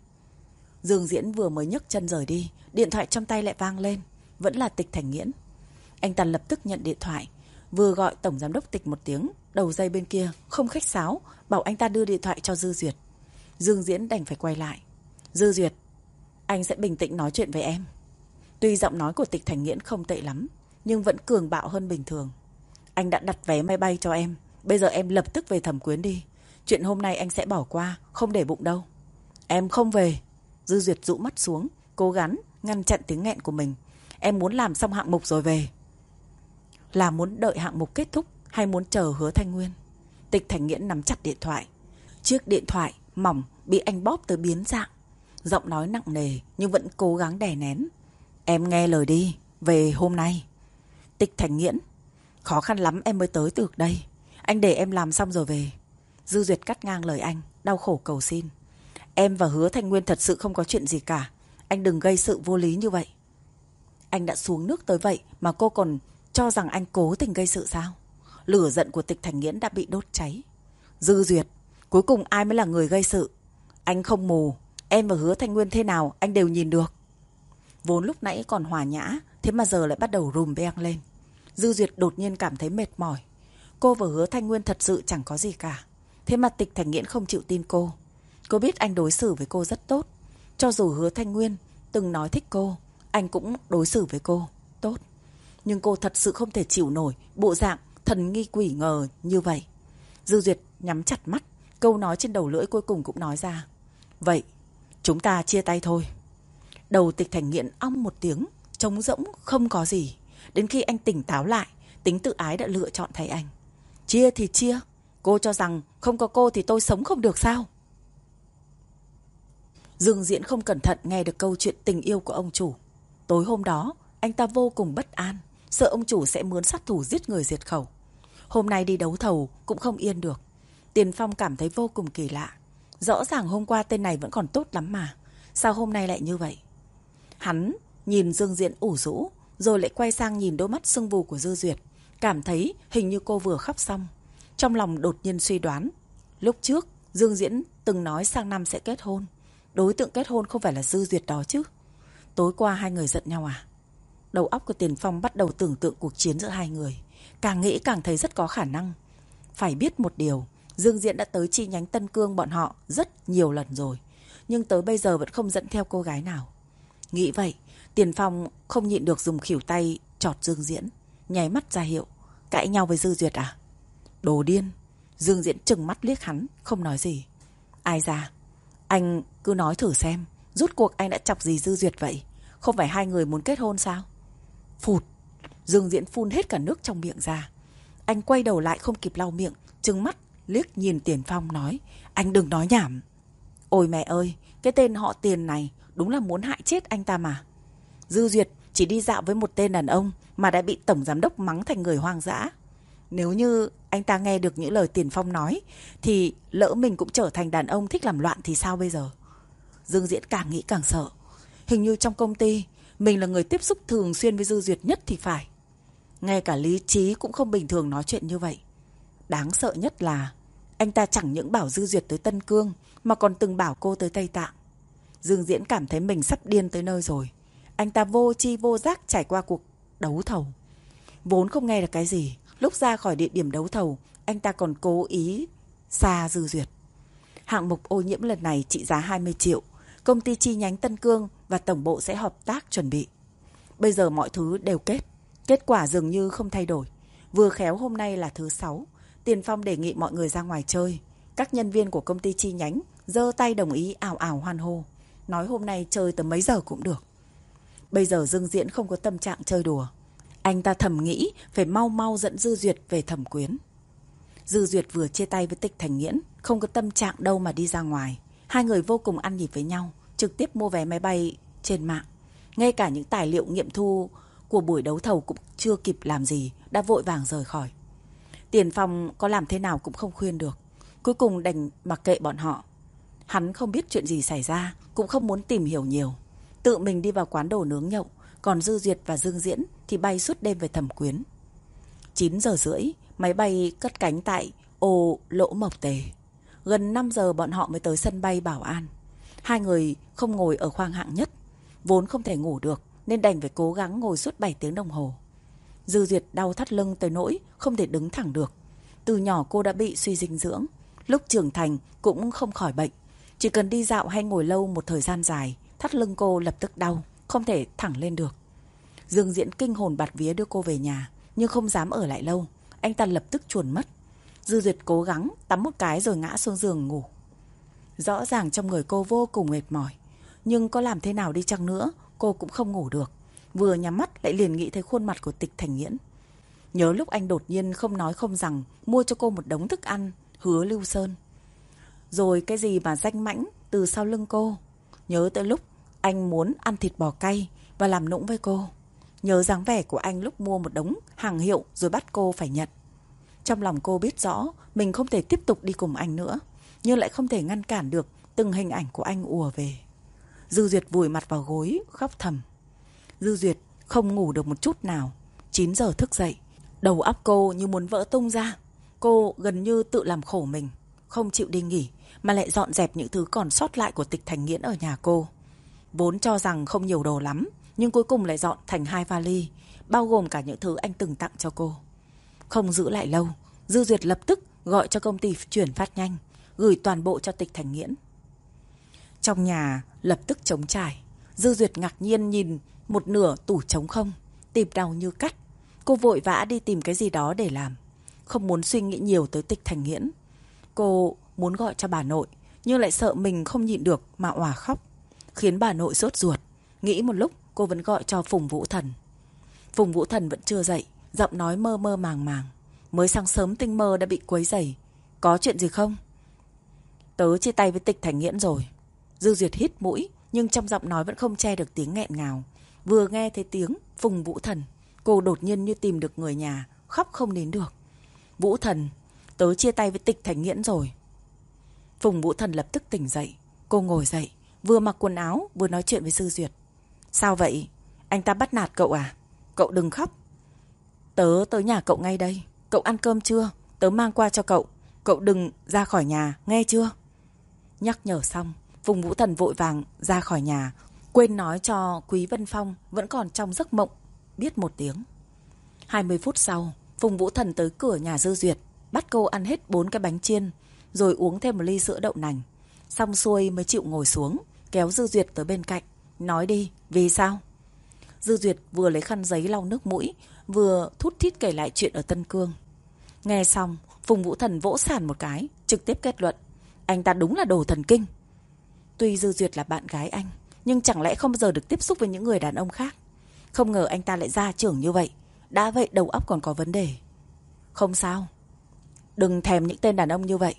Dương Diễn vừa mới nhấc chân rời đi. Điện thoại trong tay lại vang lên. Vẫn là Tịch Thành Nghiễn. Anh ta lập tức nhận điện thoại. Vừa gọi Tổng Giám đốc Tịch một tiếng. Đầu dây bên kia không khách sáo. Bảo anh ta đưa điện thoại cho Dư Duyệt. Dương Diễn đành phải quay lại. Dư Duyệt, anh sẽ bình tĩnh nói chuyện với em. Tuy giọng nói của Tịch Thành Nghiễn không tệ lắm, nhưng vẫn cường bạo hơn bình thường. Anh đã đặt vé máy bay cho em. Bây giờ em lập tức về thẩm quyến đi. Chuyện hôm nay anh sẽ bỏ qua, không để bụng đâu. Em không về. Dư Duyệt dụ mắt xuống, cố gắng ngăn chặn tiếng nghẹn của mình. Em muốn làm xong hạng mục rồi về. Là muốn đợi hạng mục kết thúc hay muốn chờ hứa Thanh Nguyên? Tịch Thành Nghiễn nắm chặt điện thoại. Chiếc điện thoại mỏng bị anh bóp tới biến dạng. Giọng nói nặng nề nhưng vẫn cố gắng đè nén. Em nghe lời đi, về hôm nay. Tịch Thành Nghiễn, khó khăn lắm em mới tới được đây. Anh để em làm xong rồi về. Dư Duyệt cắt ngang lời anh, đau khổ cầu xin. Em và hứa Thanh Nguyên thật sự không có chuyện gì cả. Anh đừng gây sự vô lý như vậy. Anh đã xuống nước tới vậy mà cô còn cho rằng anh cố tình gây sự sao? Lửa giận của tịch thành nghiễn đã bị đốt cháy. Dư Duyệt, cuối cùng ai mới là người gây sự? Anh không mù, em và hứa Thanh Nguyên thế nào anh đều nhìn được. Vốn lúc nãy còn hòa nhã, thế mà giờ lại bắt đầu rùm beng lên. Dư Duyệt đột nhiên cảm thấy mệt mỏi. Cô và hứa Thanh Nguyên thật sự chẳng có gì cả. Thế mà tịch thành nghiễn không chịu tin cô. Cô biết anh đối xử với cô rất tốt. Cho dù hứa Thanh Nguyên từng nói thích cô, anh cũng đối xử với cô tốt. Nhưng cô thật sự không thể chịu nổi bộ dạng thần nghi quỷ ngờ như vậy. Dư Duyệt nhắm chặt mắt, câu nói trên đầu lưỡi cuối cùng cũng nói ra. Vậy, chúng ta chia tay thôi. Đầu tịch thành nghiện ong một tiếng, trống rỗng không có gì. Đến khi anh tỉnh táo lại, tính tự ái đã lựa chọn thay anh. Chia thì chia, cô cho rằng không có cô thì tôi sống không được sao? Dương Diễn không cẩn thận nghe được câu chuyện tình yêu của ông chủ. Tối hôm đó, anh ta vô cùng bất an, sợ ông chủ sẽ mướn sát thủ giết người diệt khẩu. Hôm nay đi đấu thầu cũng không yên được. Tiền Phong cảm thấy vô cùng kỳ lạ. Rõ ràng hôm qua tên này vẫn còn tốt lắm mà. Sao hôm nay lại như vậy? Hắn nhìn Dương Diễn ủ rũ, rồi lại quay sang nhìn đôi mắt sưng vù của Dư Duyệt. Cảm thấy hình như cô vừa khóc xong. Trong lòng đột nhiên suy đoán. Lúc trước, Dương Diễn từng nói sang năm sẽ kết hôn. Đối tượng kết hôn không phải là Dư Duyệt đó chứ. Tối qua hai người giận nhau à? Đầu óc của Tiền Phong bắt đầu tưởng tượng cuộc chiến giữa hai người. Càng nghĩ càng thấy rất có khả năng. Phải biết một điều, Dương Diễn đã tới chi nhánh Tân Cương bọn họ rất nhiều lần rồi. Nhưng tới bây giờ vẫn không dẫn theo cô gái nào. Nghĩ vậy, Tiền Phong không nhịn được dùng khỉu tay chọt Dương Diễn. Nháy mắt ra hiệu. Cãi nhau với Dư Duyệt à? Đồ điên. Dương Diễn trừng mắt liếc hắn, không nói gì. Ai ra? Anh cứ nói thử xem. Rút cuộc anh đã chọc gì Dư Duyệt vậy? Không phải hai người muốn kết hôn sao? Phụt! Dương Diễn phun hết cả nước trong miệng ra. Anh quay đầu lại không kịp lau miệng, trừng mắt, liếc nhìn Tiền Phong nói. Anh đừng nói nhảm. Ôi mẹ ơi, cái tên họ Tiền này đúng là muốn hại chết anh ta mà. Dư Duyệt chỉ đi dạo với một tên đàn ông mà đã bị Tổng Giám Đốc mắng thành người hoang dã. Nếu như anh ta nghe được những lời Tiền Phong nói thì lỡ mình cũng trở thành đàn ông thích làm loạn thì sao bây giờ? Dương Diễn càng nghĩ càng sợ. Hình như trong công ty mình là người tiếp xúc thường xuyên với Dư Duyệt nhất thì phải. Ngay cả lý trí cũng không bình thường nói chuyện như vậy. Đáng sợ nhất là anh ta chẳng những bảo Dư Duyệt tới Tân Cương mà còn từng bảo cô tới Tây Tạng. Dương Diễn cảm thấy mình sắp điên tới nơi rồi. Anh ta vô chi vô giác trải qua cuộc đấu thầu. Vốn không nghe được cái gì. Lúc ra khỏi địa điểm đấu thầu, anh ta còn cố ý xa Dư Duyệt. Hạng mục ô nhiễm lần này trị giá 20 triệu. Công ty chi nhánh Tân Cương và Tổng bộ sẽ hợp tác chuẩn bị. Bây giờ mọi thứ đều kết. Kết quả dường như không thay đổi. Vừa khéo hôm nay là thứ sáu, Tiền Phong đề nghị mọi người ra ngoài chơi. Các nhân viên của công ty chi nhánh giơ tay đồng ý ảo ảo hoan hô. Nói hôm nay chơi tới mấy giờ cũng được. Bây giờ Dương Diễn không có tâm trạng chơi đùa. Anh ta thầm nghĩ phải mau mau dẫn Dư Duyệt về thẩm quyến. Dư Duyệt vừa chia tay với Tịch Thành Nghiễn, không có tâm trạng đâu mà đi ra ngoài. Hai người vô cùng ăn nhịp với nhau, trực tiếp mua vé máy bay trên mạng. Ngay cả những tài liệu nghiệm thu của buổi đấu thầu cũng chưa kịp làm gì, đã vội vàng rời khỏi. Tiền phòng có làm thế nào cũng không khuyên được. Cuối cùng đành mặc kệ bọn họ. Hắn không biết chuyện gì xảy ra, cũng không muốn tìm hiểu nhiều. Tự mình đi vào quán đồ nướng nhậu, còn Dư Duyệt và Dương Diễn thì bay suốt đêm về thẩm quyến. 9 giờ rưỡi, máy bay cất cánh tại ô lỗ mộc tề. Gần 5 giờ bọn họ mới tới sân bay Bảo An. Hai người không ngồi ở khoang hạng nhất, vốn không thể ngủ được nên đành phải cố gắng ngồi suốt 7 tiếng đồng hồ. Dư Duyệt đau thắt lưng tới nỗi không thể đứng thẳng được. Từ nhỏ cô đã bị suy dinh dưỡng, lúc trưởng thành cũng không khỏi bệnh. Chỉ cần đi dạo hay ngồi lâu một thời gian dài, thắt lưng cô lập tức đau, không thể thẳng lên được. Dương Diễn kinh hồn bạt vía đưa cô về nhà, nhưng không dám ở lại lâu. Anh ta lập tức chuồn mất. Dư Duyệt cố gắng tắm một cái rồi ngã xuống giường ngủ. Rõ ràng trong người cô vô cùng mệt mỏi. Nhưng có làm thế nào đi chăng nữa, cô cũng không ngủ được. Vừa nhắm mắt lại liền nghĩ thấy khuôn mặt của tịch thành nghiễn. Nhớ lúc anh đột nhiên không nói không rằng mua cho cô một đống thức ăn, hứa Lưu Sơn. Rồi cái gì mà danh mãnh từ sau lưng cô. Nhớ tới lúc anh muốn ăn thịt bò cay và làm nũng với cô. Nhớ dáng vẻ của anh lúc mua một đống hàng hiệu rồi bắt cô phải nhận. Trong lòng cô biết rõ mình không thể tiếp tục đi cùng anh nữa, nhưng lại không thể ngăn cản được từng hình ảnh của anh ùa về. Dư Duyệt vùi mặt vào gối, khóc thầm. Dư Duyệt không ngủ được một chút nào. 9 giờ thức dậy, đầu óc cô như muốn vỡ tung ra. Cô gần như tự làm khổ mình, không chịu đi nghỉ, mà lại dọn dẹp những thứ còn sót lại của tịch thành nghiễn ở nhà cô. Vốn cho rằng không nhiều đồ lắm, nhưng cuối cùng lại dọn thành hai vali, bao gồm cả những thứ anh từng tặng cho cô. Không giữ lại lâu, Dư Duyệt lập tức gọi cho công ty chuyển phát nhanh, gửi toàn bộ cho tịch thành nghiễn. Trong nhà lập tức trống trải, Dư Duyệt ngạc nhiên nhìn một nửa tủ trống không, tìm đau như cắt. Cô vội vã đi tìm cái gì đó để làm, không muốn suy nghĩ nhiều tới tịch thành nghiễn. Cô muốn gọi cho bà nội, nhưng lại sợ mình không nhịn được mà òa khóc, khiến bà nội sốt ruột. Nghĩ một lúc, cô vẫn gọi cho Phùng Vũ Thần. Phùng Vũ Thần vẫn chưa dậy, giọng nói mơ mơ màng màng. Mới sáng sớm tinh mơ đã bị quấy dày. Có chuyện gì không? Tớ chia tay với tịch thành nghiễn rồi. Dư Duyệt hít mũi, nhưng trong giọng nói vẫn không che được tiếng nghẹn ngào. Vừa nghe thấy tiếng Phùng Vũ Thần, cô đột nhiên như tìm được người nhà, khóc không đến được. Vũ Thần, tớ chia tay với tịch thành nghiễn rồi. Phùng Vũ Thần lập tức tỉnh dậy. Cô ngồi dậy, vừa mặc quần áo, vừa nói chuyện với Dư Duyệt. Sao vậy? Anh ta bắt nạt cậu à? Cậu đừng khóc. Tớ tới nhà cậu ngay đây. Cậu ăn cơm chưa? Tớ mang qua cho cậu. Cậu đừng ra khỏi nhà, nghe chưa? Nhắc nhở xong, Phùng Vũ Thần vội vàng ra khỏi nhà, quên nói cho Quý Vân Phong vẫn còn trong giấc mộng, biết một tiếng. 20 phút sau, Phùng Vũ Thần tới cửa nhà Dư Duyệt, bắt cô ăn hết bốn cái bánh chiên, rồi uống thêm một ly sữa đậu nành. Xong xuôi mới chịu ngồi xuống, kéo Dư Duyệt tới bên cạnh. Nói đi, vì sao? Dư Duyệt vừa lấy khăn giấy lau nước mũi, vừa thút thít kể lại chuyện ở Tân Cương. Nghe xong, Phùng Vũ Thần vỗ sàn một cái, trực tiếp kết luận. Anh ta đúng là đồ thần kinh. Tuy Dư Duyệt là bạn gái anh, nhưng chẳng lẽ không bao giờ được tiếp xúc với những người đàn ông khác. Không ngờ anh ta lại ra trưởng như vậy. Đã vậy đầu óc còn có vấn đề. Không sao. Đừng thèm những tên đàn ông như vậy.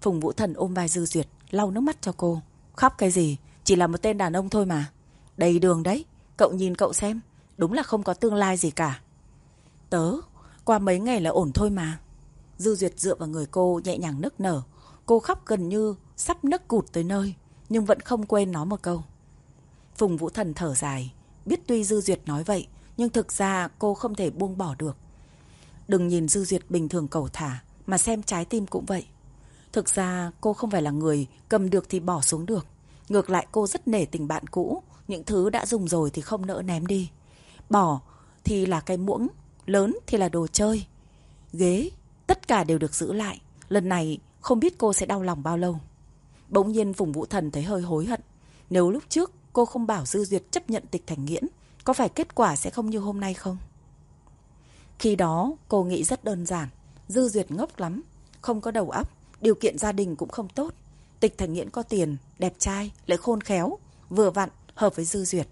Phùng Vũ Thần ôm vai Dư Duyệt, lau nước mắt cho cô. Khóc cái gì, chỉ là một tên đàn ông thôi mà. Đầy đường đấy, cậu nhìn cậu xem, đúng là không có tương lai gì cả. Tớ, qua mấy ngày là ổn thôi mà. Dư Duyệt dựa vào người cô nhẹ nhàng nức nở. Cô khóc gần như sắp nức cụt tới nơi, nhưng vẫn không quên nói một câu. Phùng Vũ Thần thở dài, biết tuy Dư Duyệt nói vậy, nhưng thực ra cô không thể buông bỏ được. Đừng nhìn Dư Duyệt bình thường cầu thả, mà xem trái tim cũng vậy. Thực ra cô không phải là người cầm được thì bỏ xuống được. Ngược lại cô rất nể tình bạn cũ, những thứ đã dùng rồi thì không nỡ ném đi. Bỏ thì là cái muỗng, lớn thì là đồ chơi. Ghế, tất cả đều được giữ lại. Lần này không biết cô sẽ đau lòng bao lâu. Bỗng nhiên Phùng Vũ Thần thấy hơi hối hận. Nếu lúc trước cô không bảo Dư Duyệt chấp nhận tịch thành nghiễn, có phải kết quả sẽ không như hôm nay không? Khi đó cô nghĩ rất đơn giản. Dư Duyệt ngốc lắm, không có đầu óc, điều kiện gia đình cũng không tốt. Tịch Thành Nghiễn có tiền, đẹp trai, lại khôn khéo, vừa vặn, hợp với Dư Duyệt.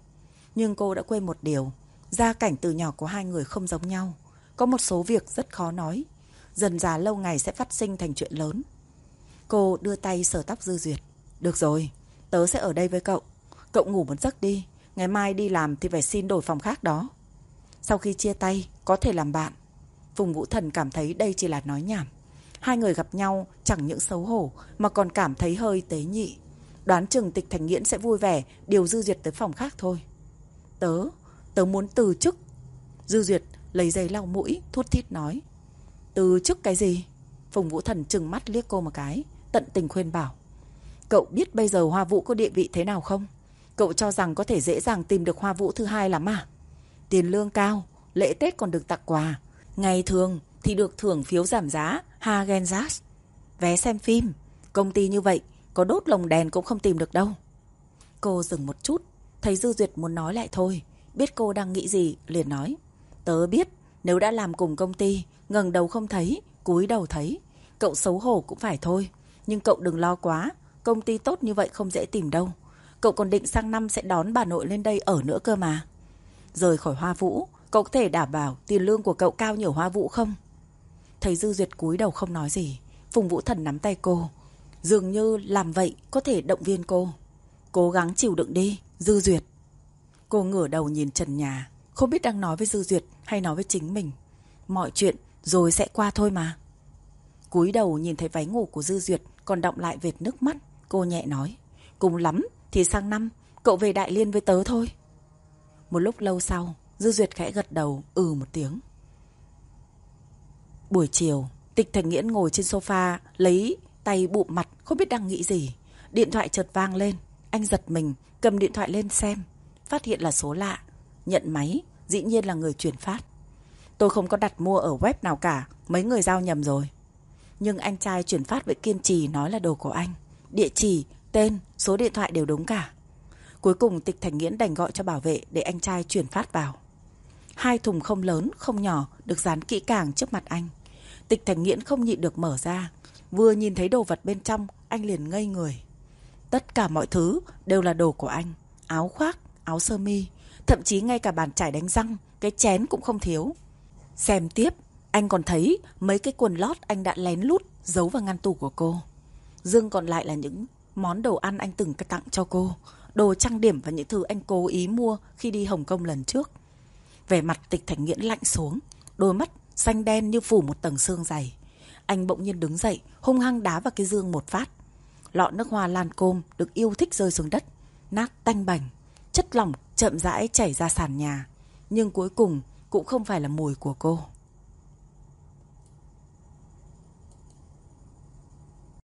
Nhưng cô đã quên một điều, gia cảnh từ nhỏ của hai người không giống nhau. Có một số việc rất khó nói, dần già lâu ngày sẽ phát sinh thành chuyện lớn. Cô đưa tay sờ tóc Dư Duyệt. Được rồi, tớ sẽ ở đây với cậu. Cậu ngủ một giấc đi, ngày mai đi làm thì phải xin đổi phòng khác đó. Sau khi chia tay, có thể làm bạn. Phùng Vũ Thần cảm thấy đây chỉ là nói nhảm. Hai người gặp nhau chẳng những xấu hổ mà còn cảm thấy hơi tế nhị. Đoán chừng tịch thành nghiễn sẽ vui vẻ điều Dư Duyệt tới phòng khác thôi. Tớ, tớ muốn từ chức. Dư Duyệt lấy giấy lau mũi, thút thít nói. Từ chức cái gì? Phùng Vũ Thần trừng mắt liếc cô một cái, tận tình khuyên bảo. Cậu biết bây giờ Hoa Vũ có địa vị thế nào không? Cậu cho rằng có thể dễ dàng tìm được Hoa Vũ thứ hai lắm à? Tiền lương cao, lễ Tết còn được tặng quà. Ngày thường thì được thưởng phiếu giảm giá Hagenzas. Vé xem phim, công ty như vậy có đốt lồng đèn cũng không tìm được đâu. Cô dừng một chút, thấy Dư Duyệt muốn nói lại thôi, biết cô đang nghĩ gì, liền nói. Tớ biết, nếu đã làm cùng công ty, ngẩng đầu không thấy, cúi đầu thấy. Cậu xấu hổ cũng phải thôi, nhưng cậu đừng lo quá, công ty tốt như vậy không dễ tìm đâu. Cậu còn định sang năm sẽ đón bà nội lên đây ở nữa cơ mà. Rời khỏi Hoa Vũ, cậu có thể đảm bảo tiền lương của cậu cao nhiều Hoa Vũ không? Thấy Dư Duyệt cúi đầu không nói gì, Phùng Vũ Thần nắm tay cô. Dường như làm vậy có thể động viên cô. Cố gắng chịu đựng đi, Dư Duyệt. Cô ngửa đầu nhìn trần nhà, không biết đang nói với Dư Duyệt hay nói với chính mình. Mọi chuyện rồi sẽ qua thôi mà. Cúi đầu nhìn thấy váy ngủ của Dư Duyệt còn động lại vệt nước mắt, cô nhẹ nói. Cùng lắm thì sang năm cậu về Đại Liên với tớ thôi. Một lúc lâu sau, Dư Duyệt khẽ gật đầu, ừ một tiếng. Buổi chiều, Tịch Thành Nghiễn ngồi trên sofa, lấy tay bụm mặt, không biết đang nghĩ gì. Điện thoại chợt vang lên, anh giật mình, cầm điện thoại lên xem. Phát hiện là số lạ, nhận máy, dĩ nhiên là người chuyển phát. Tôi không có đặt mua ở web nào cả, mấy người giao nhầm rồi. Nhưng anh trai chuyển phát với kiên trì nói là đồ của anh. Địa chỉ, tên, số điện thoại đều đúng cả. Cuối cùng Tịch Thành Nghiễn đành gọi cho bảo vệ để anh trai chuyển phát vào. Hai thùng không lớn, không nhỏ được dán kỹ càng trước mặt anh. Tịch Thành Nghiễn không nhịn được mở ra. Vừa nhìn thấy đồ vật bên trong, anh liền ngây người. Tất cả mọi thứ đều là đồ của anh. Áo khoác, áo sơ mi, thậm chí ngay cả bàn chải đánh răng, cái chén cũng không thiếu. Xem tiếp, anh còn thấy mấy cái quần lót anh đã lén lút giấu vào ngăn tủ của cô. Dương còn lại là những món đồ ăn anh từng tặng cho cô, đồ trang điểm và những thứ anh cố ý mua khi đi Hồng Kông lần trước. Vẻ mặt tịch thành nghiễn lạnh xuống, đôi mắt xanh đen như phủ một tầng xương dày. Anh bỗng nhiên đứng dậy, hung hăng đá vào cái dương một phát. Lọ nước hoa lan côm được yêu thích rơi xuống đất, nát tanh bành. Chất lỏng chậm rãi chảy ra sàn nhà, nhưng cuối cùng cũng không phải là mùi của cô.